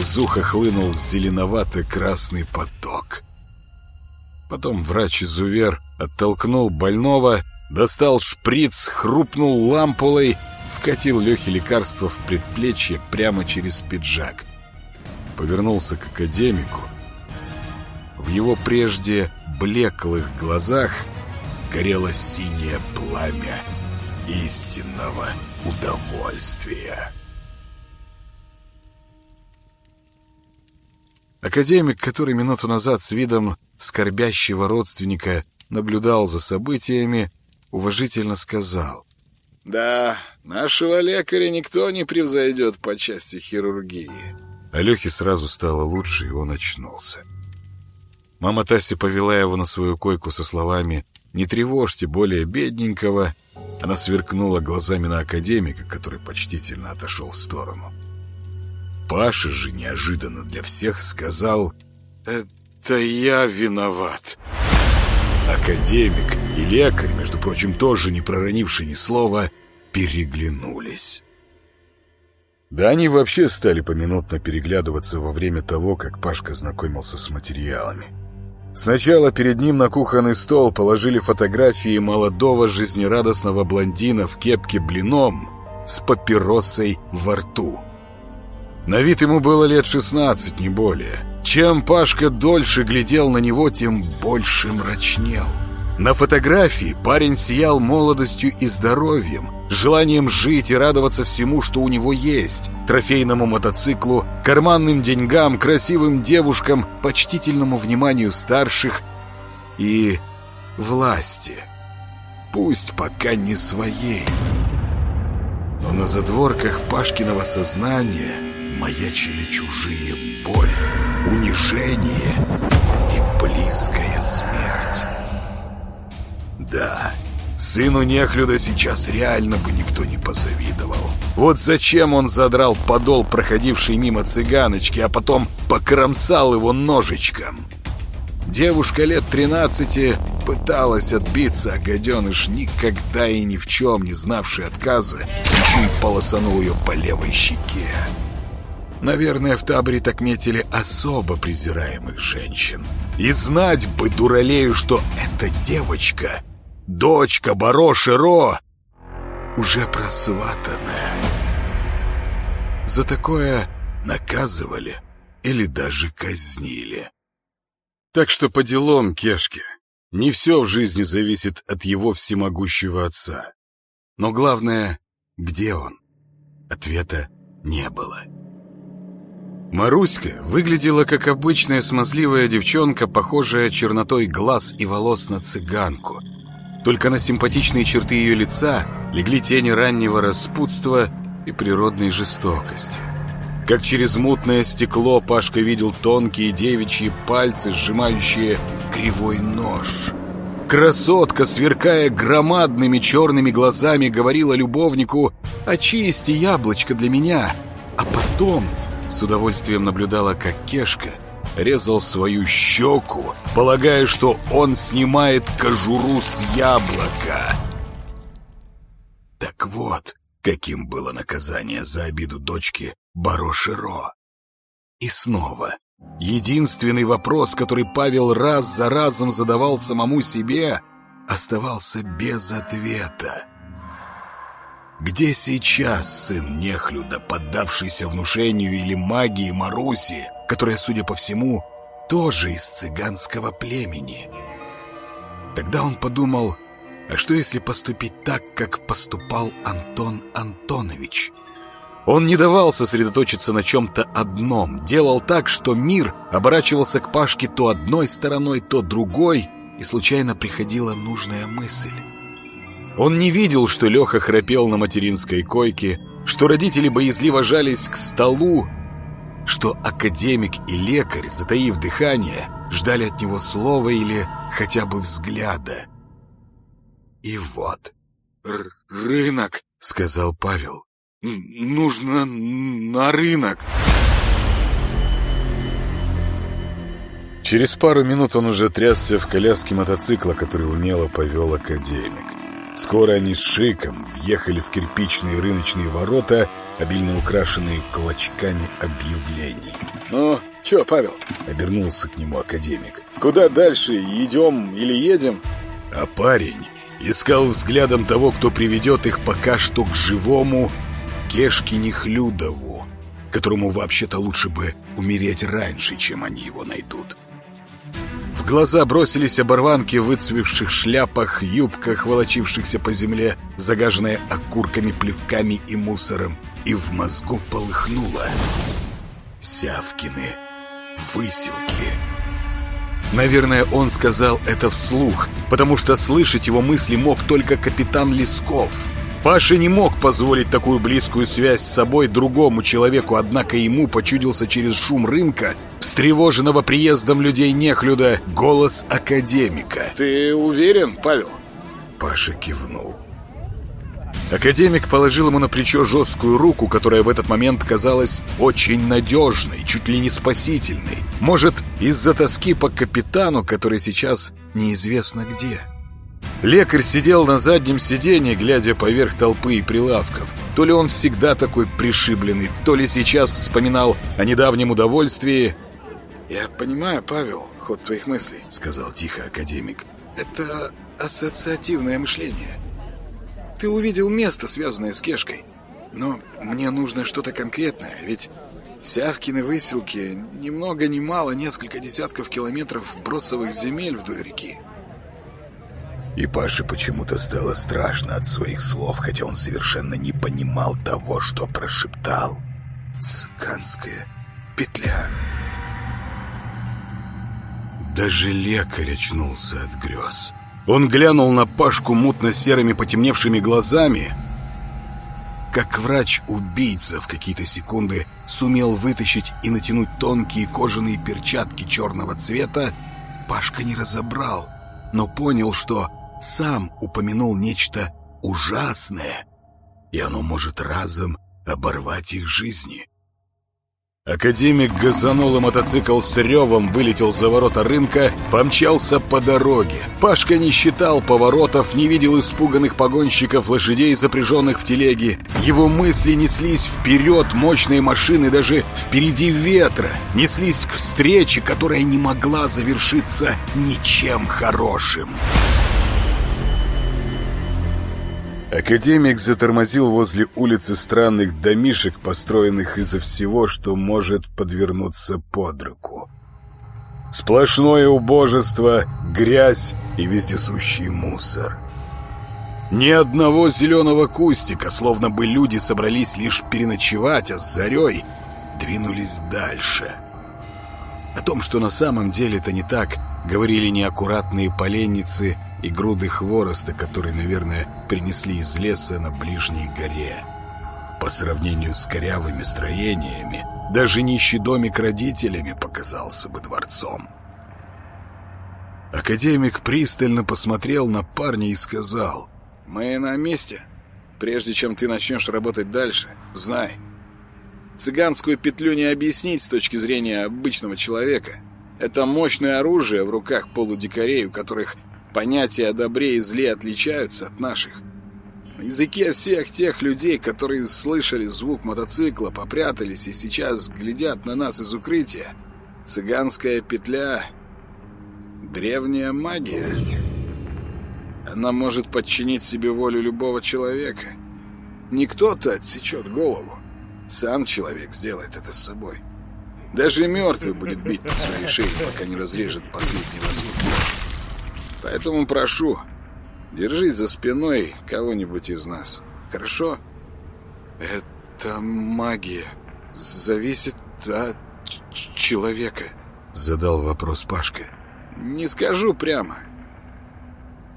из уха хлынул зеленовато-красный поток. Потом врач-изувер оттолкнул больного, достал шприц, хрупнул лампулой, вкатил Лехе лекарство в предплечье прямо через пиджак. Повернулся к академику. В его прежде блеклых глазах горело синее пламя истинного удовольствия. Академик, который минуту назад с видом скорбящего родственника наблюдал за событиями, уважительно сказал. «Да, нашего лекаря никто не превзойдет по части хирургии». Алехе сразу стало лучше, и он очнулся. Мама Таси повела его на свою койку со словами «Не тревожьте более бедненького». Она сверкнула глазами на академика, который почтительно отошел в сторону. Паша же неожиданно для всех сказал «Это я виноват». Академик и лекарь, между прочим, тоже не проронивший ни слова, переглянулись. Да они вообще стали поминутно переглядываться во время того, как Пашка знакомился с материалами. Сначала перед ним на кухонный стол положили фотографии молодого жизнерадостного блондина в кепке блином с папиросой во рту. На вид ему было лет 16, не более. Чем Пашка дольше глядел на него, тем больше мрачнел. На фотографии парень сиял молодостью и здоровьем, желанием жить и радоваться всему, что у него есть, трофейному мотоциклу, карманным деньгам, красивым девушкам, почтительному вниманию старших и власти. Пусть пока не своей. Но на задворках Пашкиного сознания маячили чужие боль, унижение и близкая смерть. Да, сыну Нехлюда сейчас реально бы никто не позавидовал. Вот зачем он задрал подол проходившей мимо цыганочки, а потом покромсал его ножичком? Девушка лет тринадцати пыталась отбиться, а гаденыш, никогда и ни в чем не знавший отказа, еще и полосанул ее по левой щеке. Наверное, в таборе так метили особо презираемых женщин. И знать бы дуралею, что эта девочка, дочка Баро Широ, уже просватанная. За такое наказывали или даже казнили. Так что по делам Кешке. Не все в жизни зависит от его всемогущего отца. Но главное, где он? Ответа не было. Маруська выглядела как обычная смазливая девчонка, похожая чернотой глаз и волос на цыганку. Только на симпатичные черты ее лица легли тени раннего распутства и природной жестокости. Как через мутное стекло Пашка видел тонкие девичьи пальцы, сжимающие кривой нож. Красотка, сверкая громадными черными глазами, говорила любовнику «Очисти яблочко для меня», а потом с удовольствием наблюдала, как Кешка резал свою щеку, полагая, что он снимает кожуру с яблока. Так вот, каким было наказание за обиду дочки Бароширо. И снова, единственный вопрос, который Павел раз за разом задавал самому себе, оставался без ответа. Где сейчас сын Нехлюда, поддавшийся внушению или магии Маруси, которая, судя по всему, тоже из цыганского племени? Тогда он подумал, а что если поступить так, как поступал Антон Антонович? Он не давал сосредоточиться на чем-то одном, делал так, что мир оборачивался к Пашке то одной стороной, то другой, и случайно приходила нужная мысль. Он не видел, что Леха храпел на материнской койке, что родители боязливо жались к столу, что академик и лекарь, затаив дыхание, ждали от него слова или хотя бы взгляда. И вот. «Рынок», — сказал Павел. нужно на рынок. Через пару минут он уже трясся в коляске мотоцикла, который умело повел академик. Скоро они с Шиком въехали в кирпичные рыночные ворота, обильно украшенные клочками объявлений. «Ну, чё, Павел?» — обернулся к нему академик. «Куда дальше? Идем или едем?» А парень искал взглядом того, кто приведет их пока что к живому Кешке Нехлюдову, которому вообще-то лучше бы умереть раньше, чем они его найдут. В глаза бросились оборванки в выцвевших шляпах, юбках, волочившихся по земле, загаженные окурками, плевками и мусором, и в мозгу полыхнуло. Сявкины, выселки. Наверное, он сказал это вслух, потому что слышать его мысли мог только капитан Лесков. Паша не мог позволить такую близкую связь с собой другому человеку, однако ему почудился через шум рынка, встревоженного приездом людей нехлюда, голос академика. «Ты уверен, Павел?» Паша кивнул. Академик положил ему на плечо жесткую руку, которая в этот момент казалась очень надежной, чуть ли не спасительной. Может, из-за тоски по капитану, который сейчас неизвестно где. Лекарь сидел на заднем сиденье, глядя поверх толпы и прилавков. То ли он всегда такой пришибленный, то ли сейчас вспоминал о недавнем удовольствии. «Я понимаю, Павел, ход твоих мыслей», — сказал тихо академик. «Это ассоциативное мышление. Ты увидел место, связанное с Кешкой. Но мне нужно что-то конкретное, ведь Сявкины выселки ни много ни мало несколько десятков километров бросовых земель вдоль реки. И Паше почему-то стало страшно от своих слов, хотя он совершенно не понимал того, что прошептал. «Цыганская петля». Даже лекарь очнулся от грез. Он глянул на Пашку мутно-серыми потемневшими глазами. Как врач-убийца в какие-то секунды сумел вытащить и натянуть тонкие кожаные перчатки черного цвета, Пашка не разобрал, но понял, что сам упомянул нечто ужасное, и оно может разом оборвать их жизни. Академик газанул, и мотоцикл с ревом вылетел за ворота рынка, помчался по дороге. Пашка не считал поворотов, не видел испуганных погонщиков, лошадей, запряженных в телеге. Его мысли неслись вперед мощные машины, даже впереди ветра. Неслись к встрече, которая не могла завершиться ничем хорошим. Академик затормозил возле улицы странных домишек, построенных из-за всего, что может подвернуться под руку. Сплошное убожество, грязь и вездесущий мусор. Ни одного зеленого кустика, словно бы люди собрались лишь переночевать, а с зарей двинулись дальше. О том, что на самом деле это не так, говорили неаккуратные поленницы и груды хвороста, которые, наверное, принесли из леса на ближней горе. По сравнению с корявыми строениями, даже нищий домик родителями показался бы дворцом. Академик пристально посмотрел на парня и сказал, «Мы на месте. Прежде чем ты начнешь работать дальше, знай, цыганскую петлю не объяснить с точки зрения обычного человека». Это мощное оружие в руках полудикарей, у которых понятия о добре и зле отличаются от наших. На языке всех тех людей, которые слышали звук мотоцикла, попрятались и сейчас глядят на нас из укрытия, цыганская петля — древняя магия. Она может подчинить себе волю любого человека. Не кто-то отсечет голову. Сам человек сделает это с собой. — даже мертвый будет бить по своей шее, пока не разрежет последний лоскут кожи. Поэтому прошу, держись за спиной кого-нибудь из нас. Хорошо? Это магия. Зависит от человека. Задал вопрос Пашка. Не скажу прямо.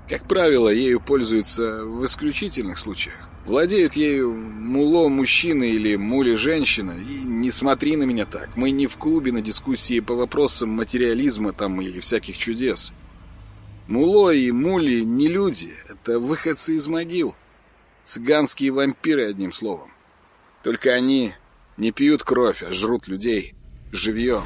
Как правило, ею пользуются в исключительных случаях. Владеет ею муло мужчина или мули женщина. И не смотри на меня так. Мы не в клубе на дискуссии по вопросам материализма там или всяких чудес. Муло и мули не люди. Это выходцы из могил. Цыганские вампиры, одним словом. Только они не пьют кровь, а жрут людей живьем.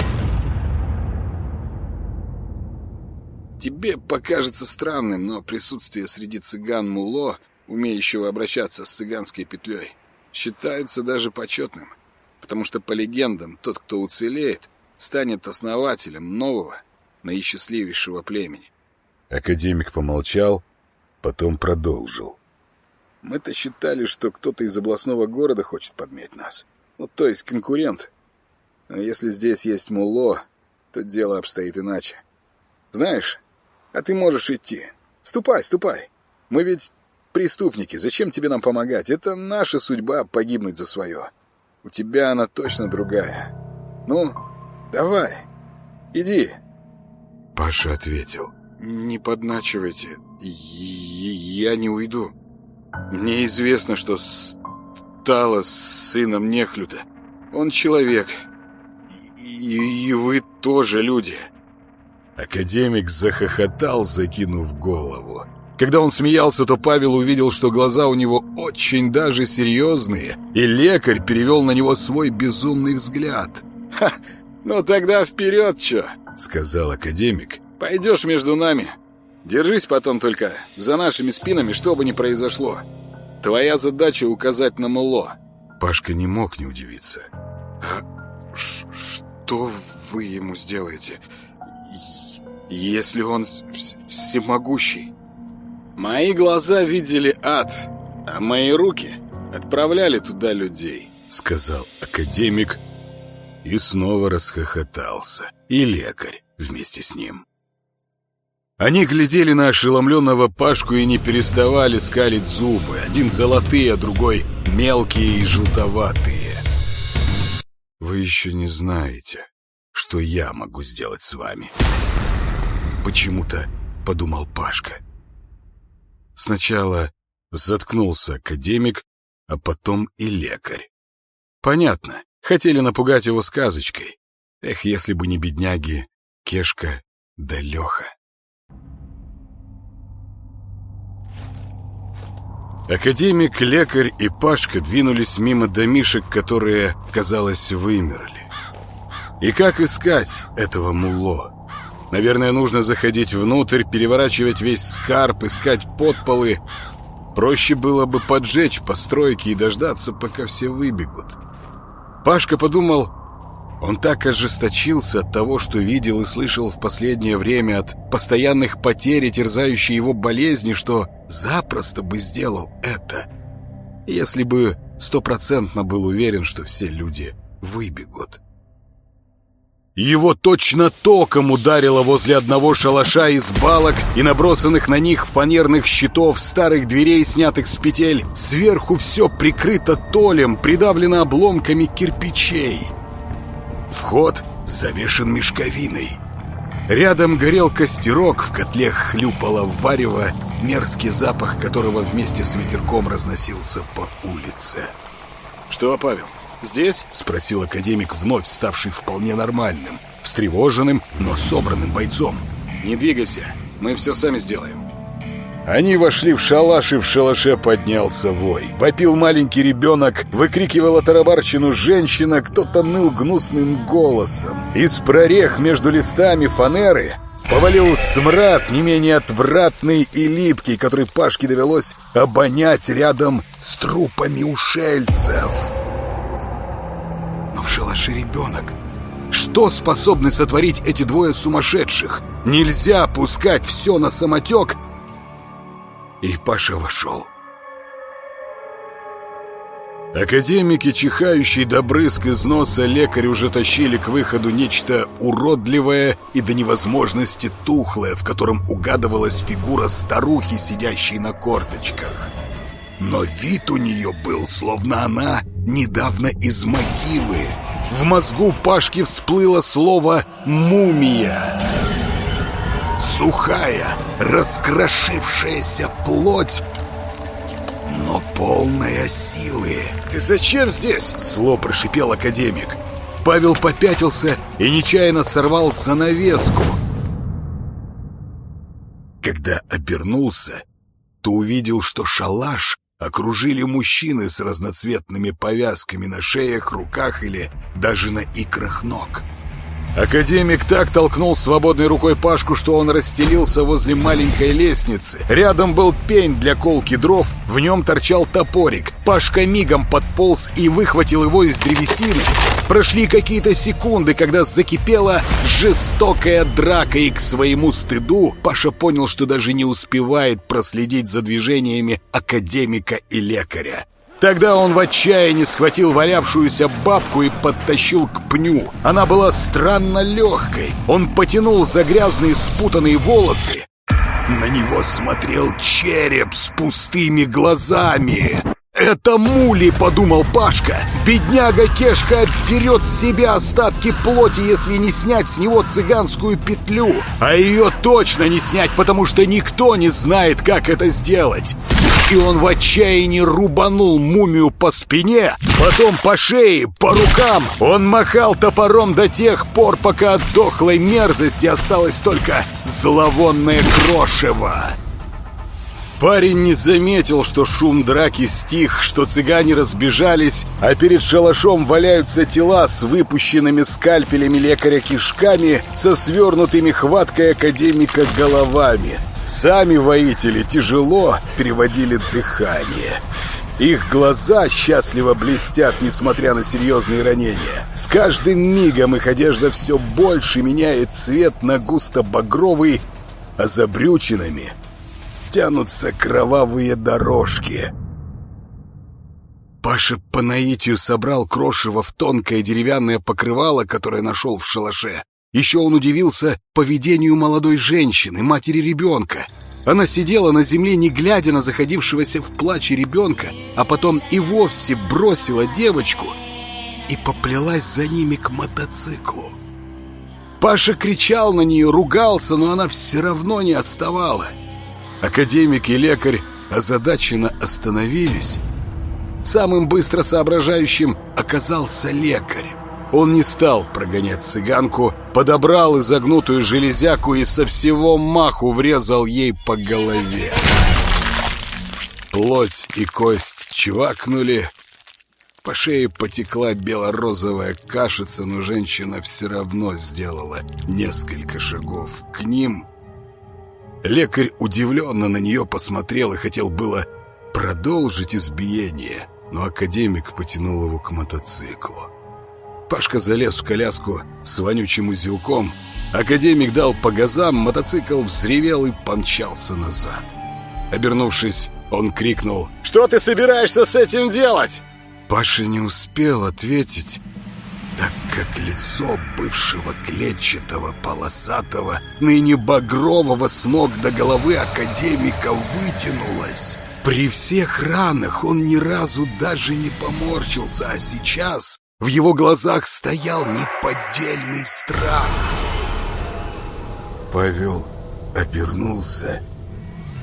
Тебе покажется странным, но присутствие среди цыган Муло, умеющего обращаться с цыганской петлей, считается даже почетным, потому что, по легендам, тот, кто уцелеет, станет основателем нового, наисчастливейшего племени. Академик помолчал, потом продолжил. Мы-то считали, что кто-то из областного города хочет подметь нас. Ну, то есть конкурент. Но если здесь есть Муло, то дело обстоит иначе. Знаешь, а ты можешь идти. Ступай, ступай. Мы ведь преступники. Зачем тебе нам помогать? Это наша судьба погибнуть за свое. У тебя она точно другая. Ну, давай, иди. Паша ответил. Не подначивайте. Я не уйду. Мне известно, что стало с сыном Нехлюда. Он человек. И, и вы тоже люди. Академик захохотал, закинув голову. Когда он смеялся, то Павел увидел, что глаза у него очень даже серьезные, и лекарь перевел на него свой безумный взгляд. «Ха! Ну тогда вперед, чё?» — сказал академик. «Пойдешь между нами. Держись потом только за нашими спинами, что бы ни произошло. Твоя задача — указать на Муло». Пашка не мог не удивиться. «А что вы ему сделаете?» если он всемогущий. Мои глаза видели ад, а мои руки отправляли туда людей, сказал академик и снова расхохотался. И лекарь вместе с ним. Они глядели на ошеломленного Пашку и не переставали скалить зубы. Один золотые, а другой мелкие и желтоватые. «Вы еще не знаете, что я могу сделать с вами», почему-то подумал Пашка. Сначала заткнулся академик, а потом и лекарь. Понятно, хотели напугать его сказочкой. Эх, если бы не бедняги Кешка да Леха. Академик, лекарь и Пашка двинулись мимо домишек, которые, казалось, вымерли. И как искать этого муло? Наверное, нужно заходить внутрь, переворачивать весь скарб, искать подполы. Проще было бы поджечь постройки и дождаться, пока все выбегут. Пашка подумал, он так ожесточился от того, что видел и слышал в последнее время от постоянных потерь и терзающей его болезни, что запросто бы сделал это, если бы стопроцентно был уверен, что все люди выбегут. Его точно током ударило возле одного шалаша из балок и набросанных на них фанерных щитов, старых дверей, снятых с петель. Сверху все прикрыто толем, придавлено обломками кирпичей. Вход завешен мешковиной. Рядом горел костерок, в котле хлюпало варево, мерзкий запах которого вместе с ветерком разносился по улице. «Что, Павел, «Здесь?» — спросил академик, вновь ставший вполне нормальным, встревоженным, но собранным бойцом. «Не двигайся, мы все сами сделаем». Они вошли в шалаш, и в шалаше поднялся вой. Вопил маленький ребенок, выкрикивала тарабарщину женщина, кто-то ныл гнусным голосом. Из прорех между листами фанеры повалил смрад, не менее отвратный и липкий, который Пашке довелось обонять рядом с трупами ушельцев в шалаше ребенок. Что способны сотворить эти двое сумасшедших? Нельзя пускать все на самотек. И Паша вошел. Академики, чихающий до брызг из носа, лекарь уже тащили к выходу нечто уродливое и до невозможности тухлое, в котором угадывалась фигура старухи, сидящей на корточках. Но вид у нее был, словно она недавно из могилы. В мозгу Пашки всплыло слово «мумия». Сухая, раскрошившаяся плоть, но полная силы. «Ты зачем здесь?» Зло прошипел академик. Павел попятился и нечаянно сорвал занавеску. Когда обернулся, то увидел, что шалаш окружили мужчины с разноцветными повязками на шеях, руках или даже на икрах ног. Академик так толкнул свободной рукой Пашку, что он расстелился возле маленькой лестницы. Рядом был пень для колки дров, в нем торчал топорик. Пашка мигом подполз и выхватил его из древесины. Прошли какие-то секунды, когда закипела жестокая драка, и к своему стыду Паша понял, что даже не успевает проследить за движениями академика и лекаря. Тогда он в отчаянии схватил валявшуюся бабку и подтащил к пню. Она была странно легкой. Он потянул за грязные спутанные волосы. На него смотрел череп с пустыми глазами. «Это мули!» — подумал Пашка. «Бедняга Кешка отдерет с себя остатки плоти, если не снять с него цыганскую петлю. А ее точно не снять, потому что никто не знает, как это сделать». И он в отчаянии рубанул мумию по спине, потом по шее, по рукам. Он махал топором до тех пор, пока от дохлой мерзости осталось только зловонное крошево. Парень не заметил, что шум драки стих, что цыгане разбежались, а перед шалашом валяются тела с выпущенными скальпелями лекаря кишками, со свернутыми хваткой академика головами. Сами воители тяжело переводили дыхание. Их глаза счастливо блестят, несмотря на серьезные ранения. С каждым мигом их одежда все больше меняет цвет на густо-багровый, а за брючинами тянутся кровавые дорожки. Паша по наитию собрал крошево в тонкое деревянное покрывало, которое нашел в шалаше. Еще он удивился поведению молодой женщины, матери ребенка. Она сидела на земле, не глядя на заходившегося в плаче ребенка, а потом и вовсе бросила девочку и поплелась за ними к мотоциклу. Паша кричал на нее, ругался, но она все равно не отставала. Академик и лекарь озадаченно остановились. Самым быстро соображающим оказался лекарь. Он не стал прогонять цыганку, подобрал изогнутую железяку и со всего маху врезал ей по голове. Плоть и кость чвакнули. По шее потекла бело-розовая кашица, но женщина все равно сделала несколько шагов к ним — Лекарь удивленно на нее посмотрел и хотел было продолжить избиение, но академик потянул его к мотоциклу. Пашка залез в коляску с вонючим узелком. Академик дал по газам, мотоцикл взревел и помчался назад. Обернувшись, он крикнул «Что ты собираешься с этим делать?» Паша не успел ответить, так как лицо бывшего клетчатого, полосатого, ныне багрового с ног до головы академика вытянулось. При всех ранах он ни разу даже не поморщился, а сейчас в его глазах стоял неподдельный страх. Павел обернулся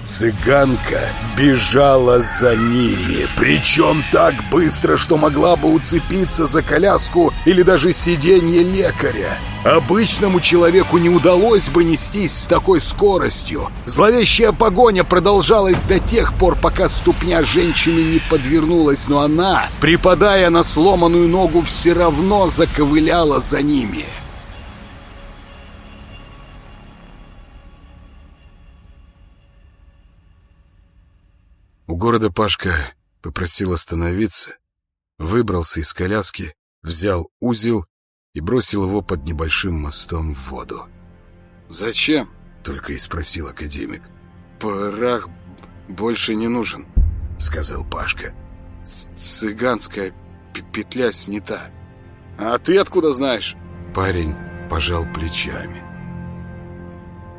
Цыганка бежала за ними, причем так быстро, что могла бы уцепиться за коляску или даже сиденье лекаря. Обычному человеку не удалось бы нестись с такой скоростью. Зловещая погоня продолжалась до тех пор, пока ступня женщины не подвернулась, но она, припадая на сломанную ногу, все равно заковыляла за ними. У города Пашка попросил остановиться, выбрался из коляски, взял узел и бросил его под небольшим мостом в воду. «Зачем?» — только и спросил академик. «Порах больше не нужен», — сказал Пашка. «Цыганская петля снята». «А ты откуда знаешь?» Парень пожал плечами.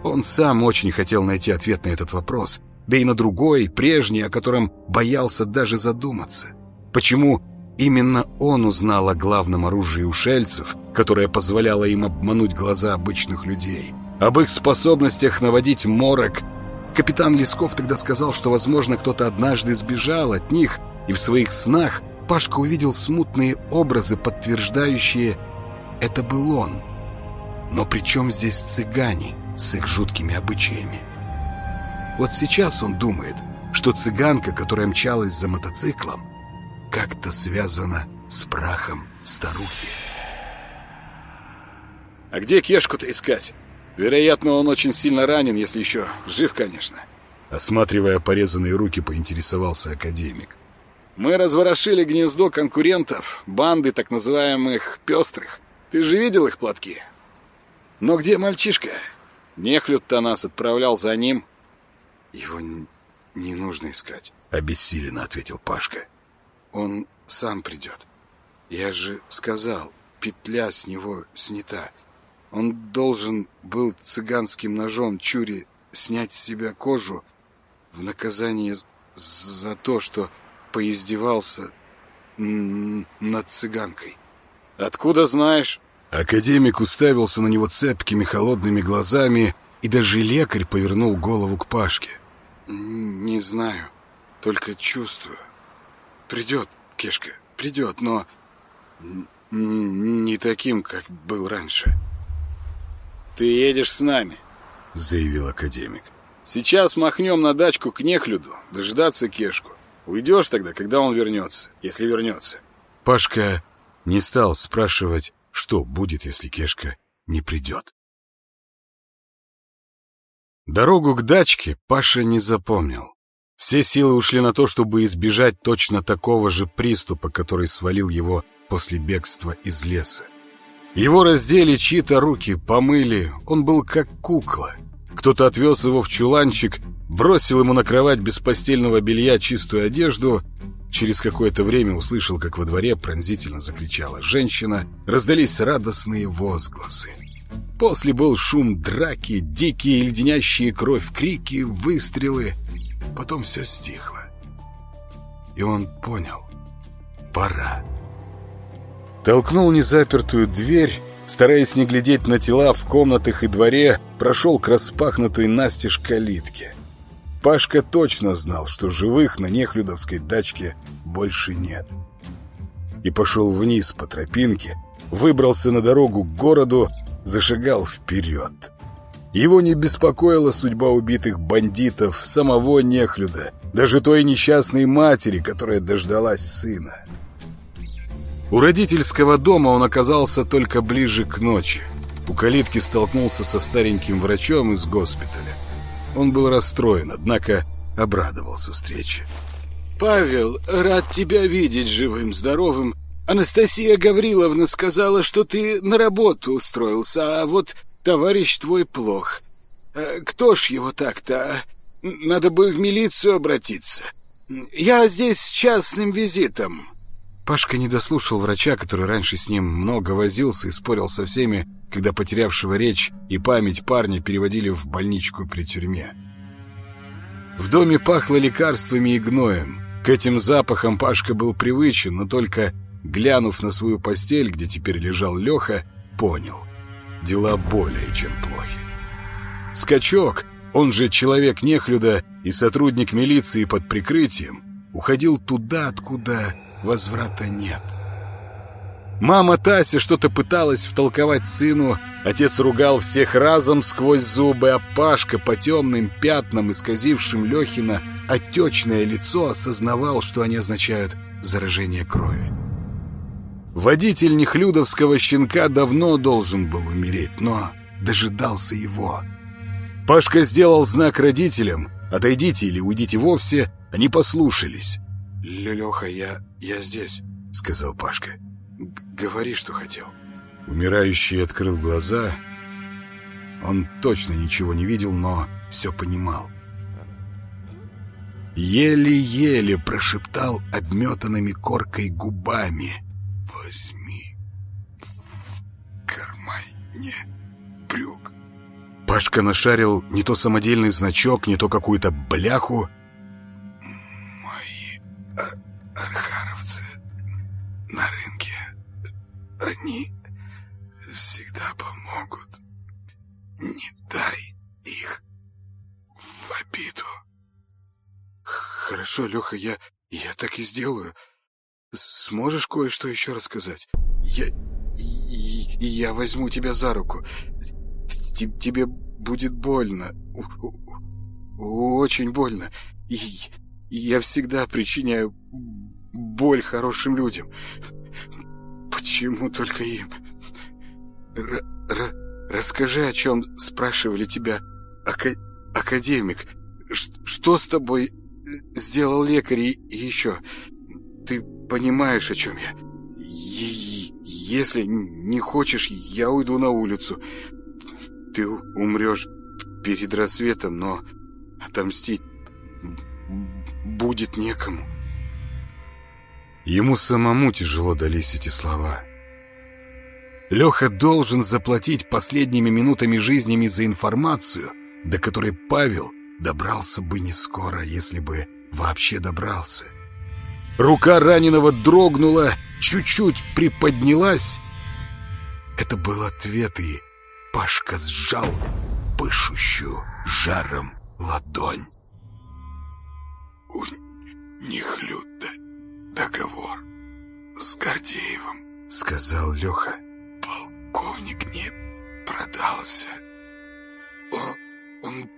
Он сам очень хотел найти ответ на этот вопрос, да и на другой, прежний, о котором боялся даже задуматься. Почему именно он узнал о главном оружии ушельцев, которое позволяло им обмануть глаза обычных людей? Об их способностях наводить морок. Капитан Лесков тогда сказал, что, возможно, кто-то однажды сбежал от них, и в своих снах Пашка увидел смутные образы, подтверждающие «это был он». Но при чем здесь цыгане с их жуткими обычаями? Вот сейчас он думает, что цыганка, которая мчалась за мотоциклом, как-то связана с прахом старухи. «А где Кешку-то искать? Вероятно, он очень сильно ранен, если еще жив, конечно». Осматривая порезанные руки, поинтересовался академик. «Мы разворошили гнездо конкурентов, банды так называемых «пестрых». Ты же видел их платки? Но где мальчишка? Нехлюд-то нас отправлял за ним». «Его не нужно искать», — обессиленно ответил Пашка. «Он сам придет. Я же сказал, петля с него снята. Он должен был цыганским ножом Чури снять с себя кожу в наказание за то, что поиздевался над цыганкой. «Откуда знаешь?» Академик уставился на него цепкими холодными глазами, и даже лекарь повернул голову к Пашке. «Не знаю, только чувствую. Придет, Кешка, придет, но не таким, как был раньше». «Ты едешь с нами», — заявил академик. «Сейчас махнем на дачку к Нехлюду, дождаться Кешку. Уйдешь тогда, когда он вернется, если вернется». Пашка не стал спрашивать, что будет, если Кешка не придет. Дорогу к дачке Паша не запомнил. Все силы ушли на то, чтобы избежать точно такого же приступа, который свалил его после бегства из леса. Его раздели чьи-то руки, помыли, он был как кукла. Кто-то отвез его в чуланчик, бросил ему на кровать без постельного белья чистую одежду. Через какое-то время услышал, как во дворе пронзительно закричала женщина, раздались радостные возгласы. После был шум драки, дикие леденящие кровь крики, выстрелы. Потом все стихло. И он понял. Пора толкнул незапертую дверь, стараясь не глядеть на тела в комнатах и дворе, прошел к распахнутой настежь калитке. Пашка точно знал, что живых на Нехлюдовской дачке больше нет. И пошел вниз по тропинке, выбрался на дорогу к городу, зашагал вперед. Его не беспокоила судьба убитых бандитов, самого Нехлюда, даже той несчастной матери, которая дождалась сына. У родительского дома он оказался только ближе к ночи. У калитки столкнулся со стареньким врачом из госпиталя. Он был расстроен, однако обрадовался встрече. «Павел, рад тебя видеть живым-здоровым. Анастасия Гавриловна сказала, что ты на работу устроился, а вот товарищ твой плох. Э, кто ж его так-то? А? Надо бы в милицию обратиться. Я здесь с частным визитом». Пашка не дослушал врача, который раньше с ним много возился и спорил со всеми, когда потерявшего речь и память парня переводили в больничку при тюрьме. В доме пахло лекарствами и гноем. К этим запахам Пашка был привычен, но только, глянув на свою постель, где теперь лежал Леха, понял. Дела более чем плохи. Скачок, он же человек нехлюда и сотрудник милиции под прикрытием, уходил туда, откуда возврата нет. Мама Тася что-то пыталась втолковать сыну, отец ругал всех разом сквозь зубы, а Пашка по темным пятнам, исказившим Лехина, отечное лицо осознавал, что они означают заражение крови. Водитель нехлюдовского щенка давно должен был умереть, но дожидался его. Пашка сделал знак родителям «Отойдите или уйдите вовсе», они послушались. «Леха, я... я здесь», — сказал Пашка. «Говори, что хотел». Умирающий открыл глаза. Он точно ничего не видел, но все понимал. Еле-еле прошептал обметанными коркой губами. «Возьми в кармане брюк». Пашка нашарил не то самодельный значок, не то какую-то бляху, архаровцы на рынке. Они всегда помогут. Не дай их в обиду. Хорошо, Леха, я, я так и сделаю. Сможешь кое-что еще рассказать? Я, я возьму тебя за руку. Тебе будет больно. Очень больно. И я всегда причиняю боль хорошим людям. Почему только им? Р -р Расскажи, о чем спрашивали тебя ака академик. Ш что с тобой э, сделал лекарь и, и еще? Понимаешь, о чем я? Е если не хочешь, я уйду на улицу. Ты умрешь перед рассветом, но отомстить будет некому. Ему самому тяжело дались эти слова. Леха должен заплатить последними минутами жизнями за информацию, до которой Павел добрался бы не скоро, если бы вообще добрался. Рука раненого дрогнула, чуть-чуть приподнялась. Это был ответ, и Пашка сжал пышущую жаром ладонь. У них Люда договор с Гордеевым, сказал Леха. Полковник не продался. Он, он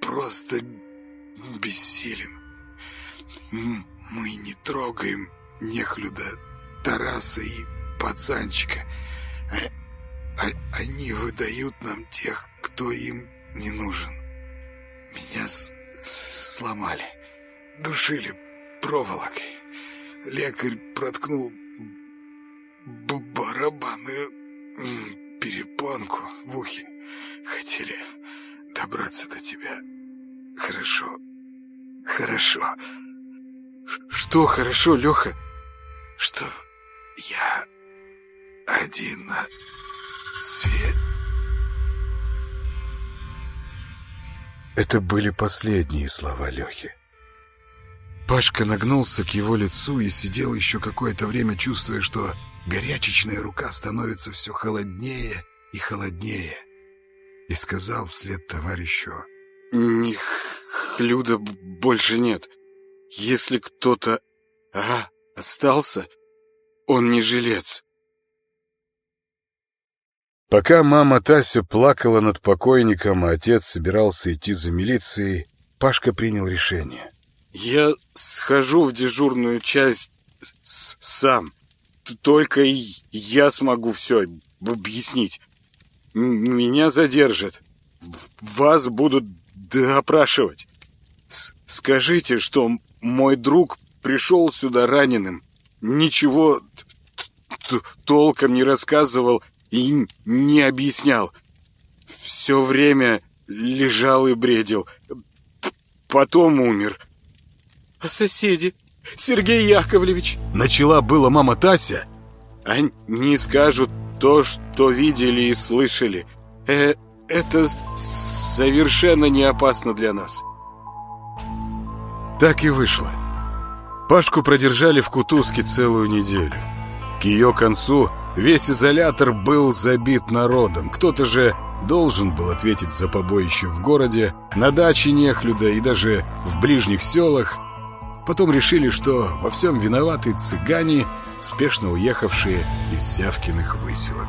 просто бессилен. Мы не трогаем нехлюда Тараса и пацанчика. А, а, они выдают нам тех, кто им не нужен. Меня с сломали, душили проволокой. Лекарь проткнул барабаны перепонку в ухе. Хотели добраться до тебя. Хорошо, хорошо. Что хорошо, Леха? Что я один на свете. Это были последние слова Лехи. Пашка нагнулся к его лицу и сидел еще какое-то время, чувствуя, что горячечная рука становится все холоднее и холоднее. И сказал вслед товарищу... «Них Хлюда больше нет. Если кто-то... А, остался, он не жилец». Пока мама Тася плакала над покойником, а отец собирался идти за милицией, Пашка принял решение. «Я схожу в дежурную часть сам. Только я смогу все объяснить. Меня задержат. Вас будут допрашивать. С Скажите, что мой друг пришел сюда раненым. Ничего толком не рассказывал и не объяснял. Все время лежал и бредил. Потом умер. А соседи? Сергей Яковлевич? Начала была мама Тася. Они скажут то, что видели и слышали. Э, это совершенно не опасно для нас. Так и вышло. Пашку продержали в Кутузке целую неделю. К ее концу весь изолятор был забит народом. Кто-то же должен был ответить за побоище в городе, на даче Нехлюда и даже в ближних селах. Потом решили, что во всем виноваты цыгане, спешно уехавшие из Сявкиных выселок.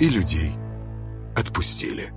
И людей отпустили.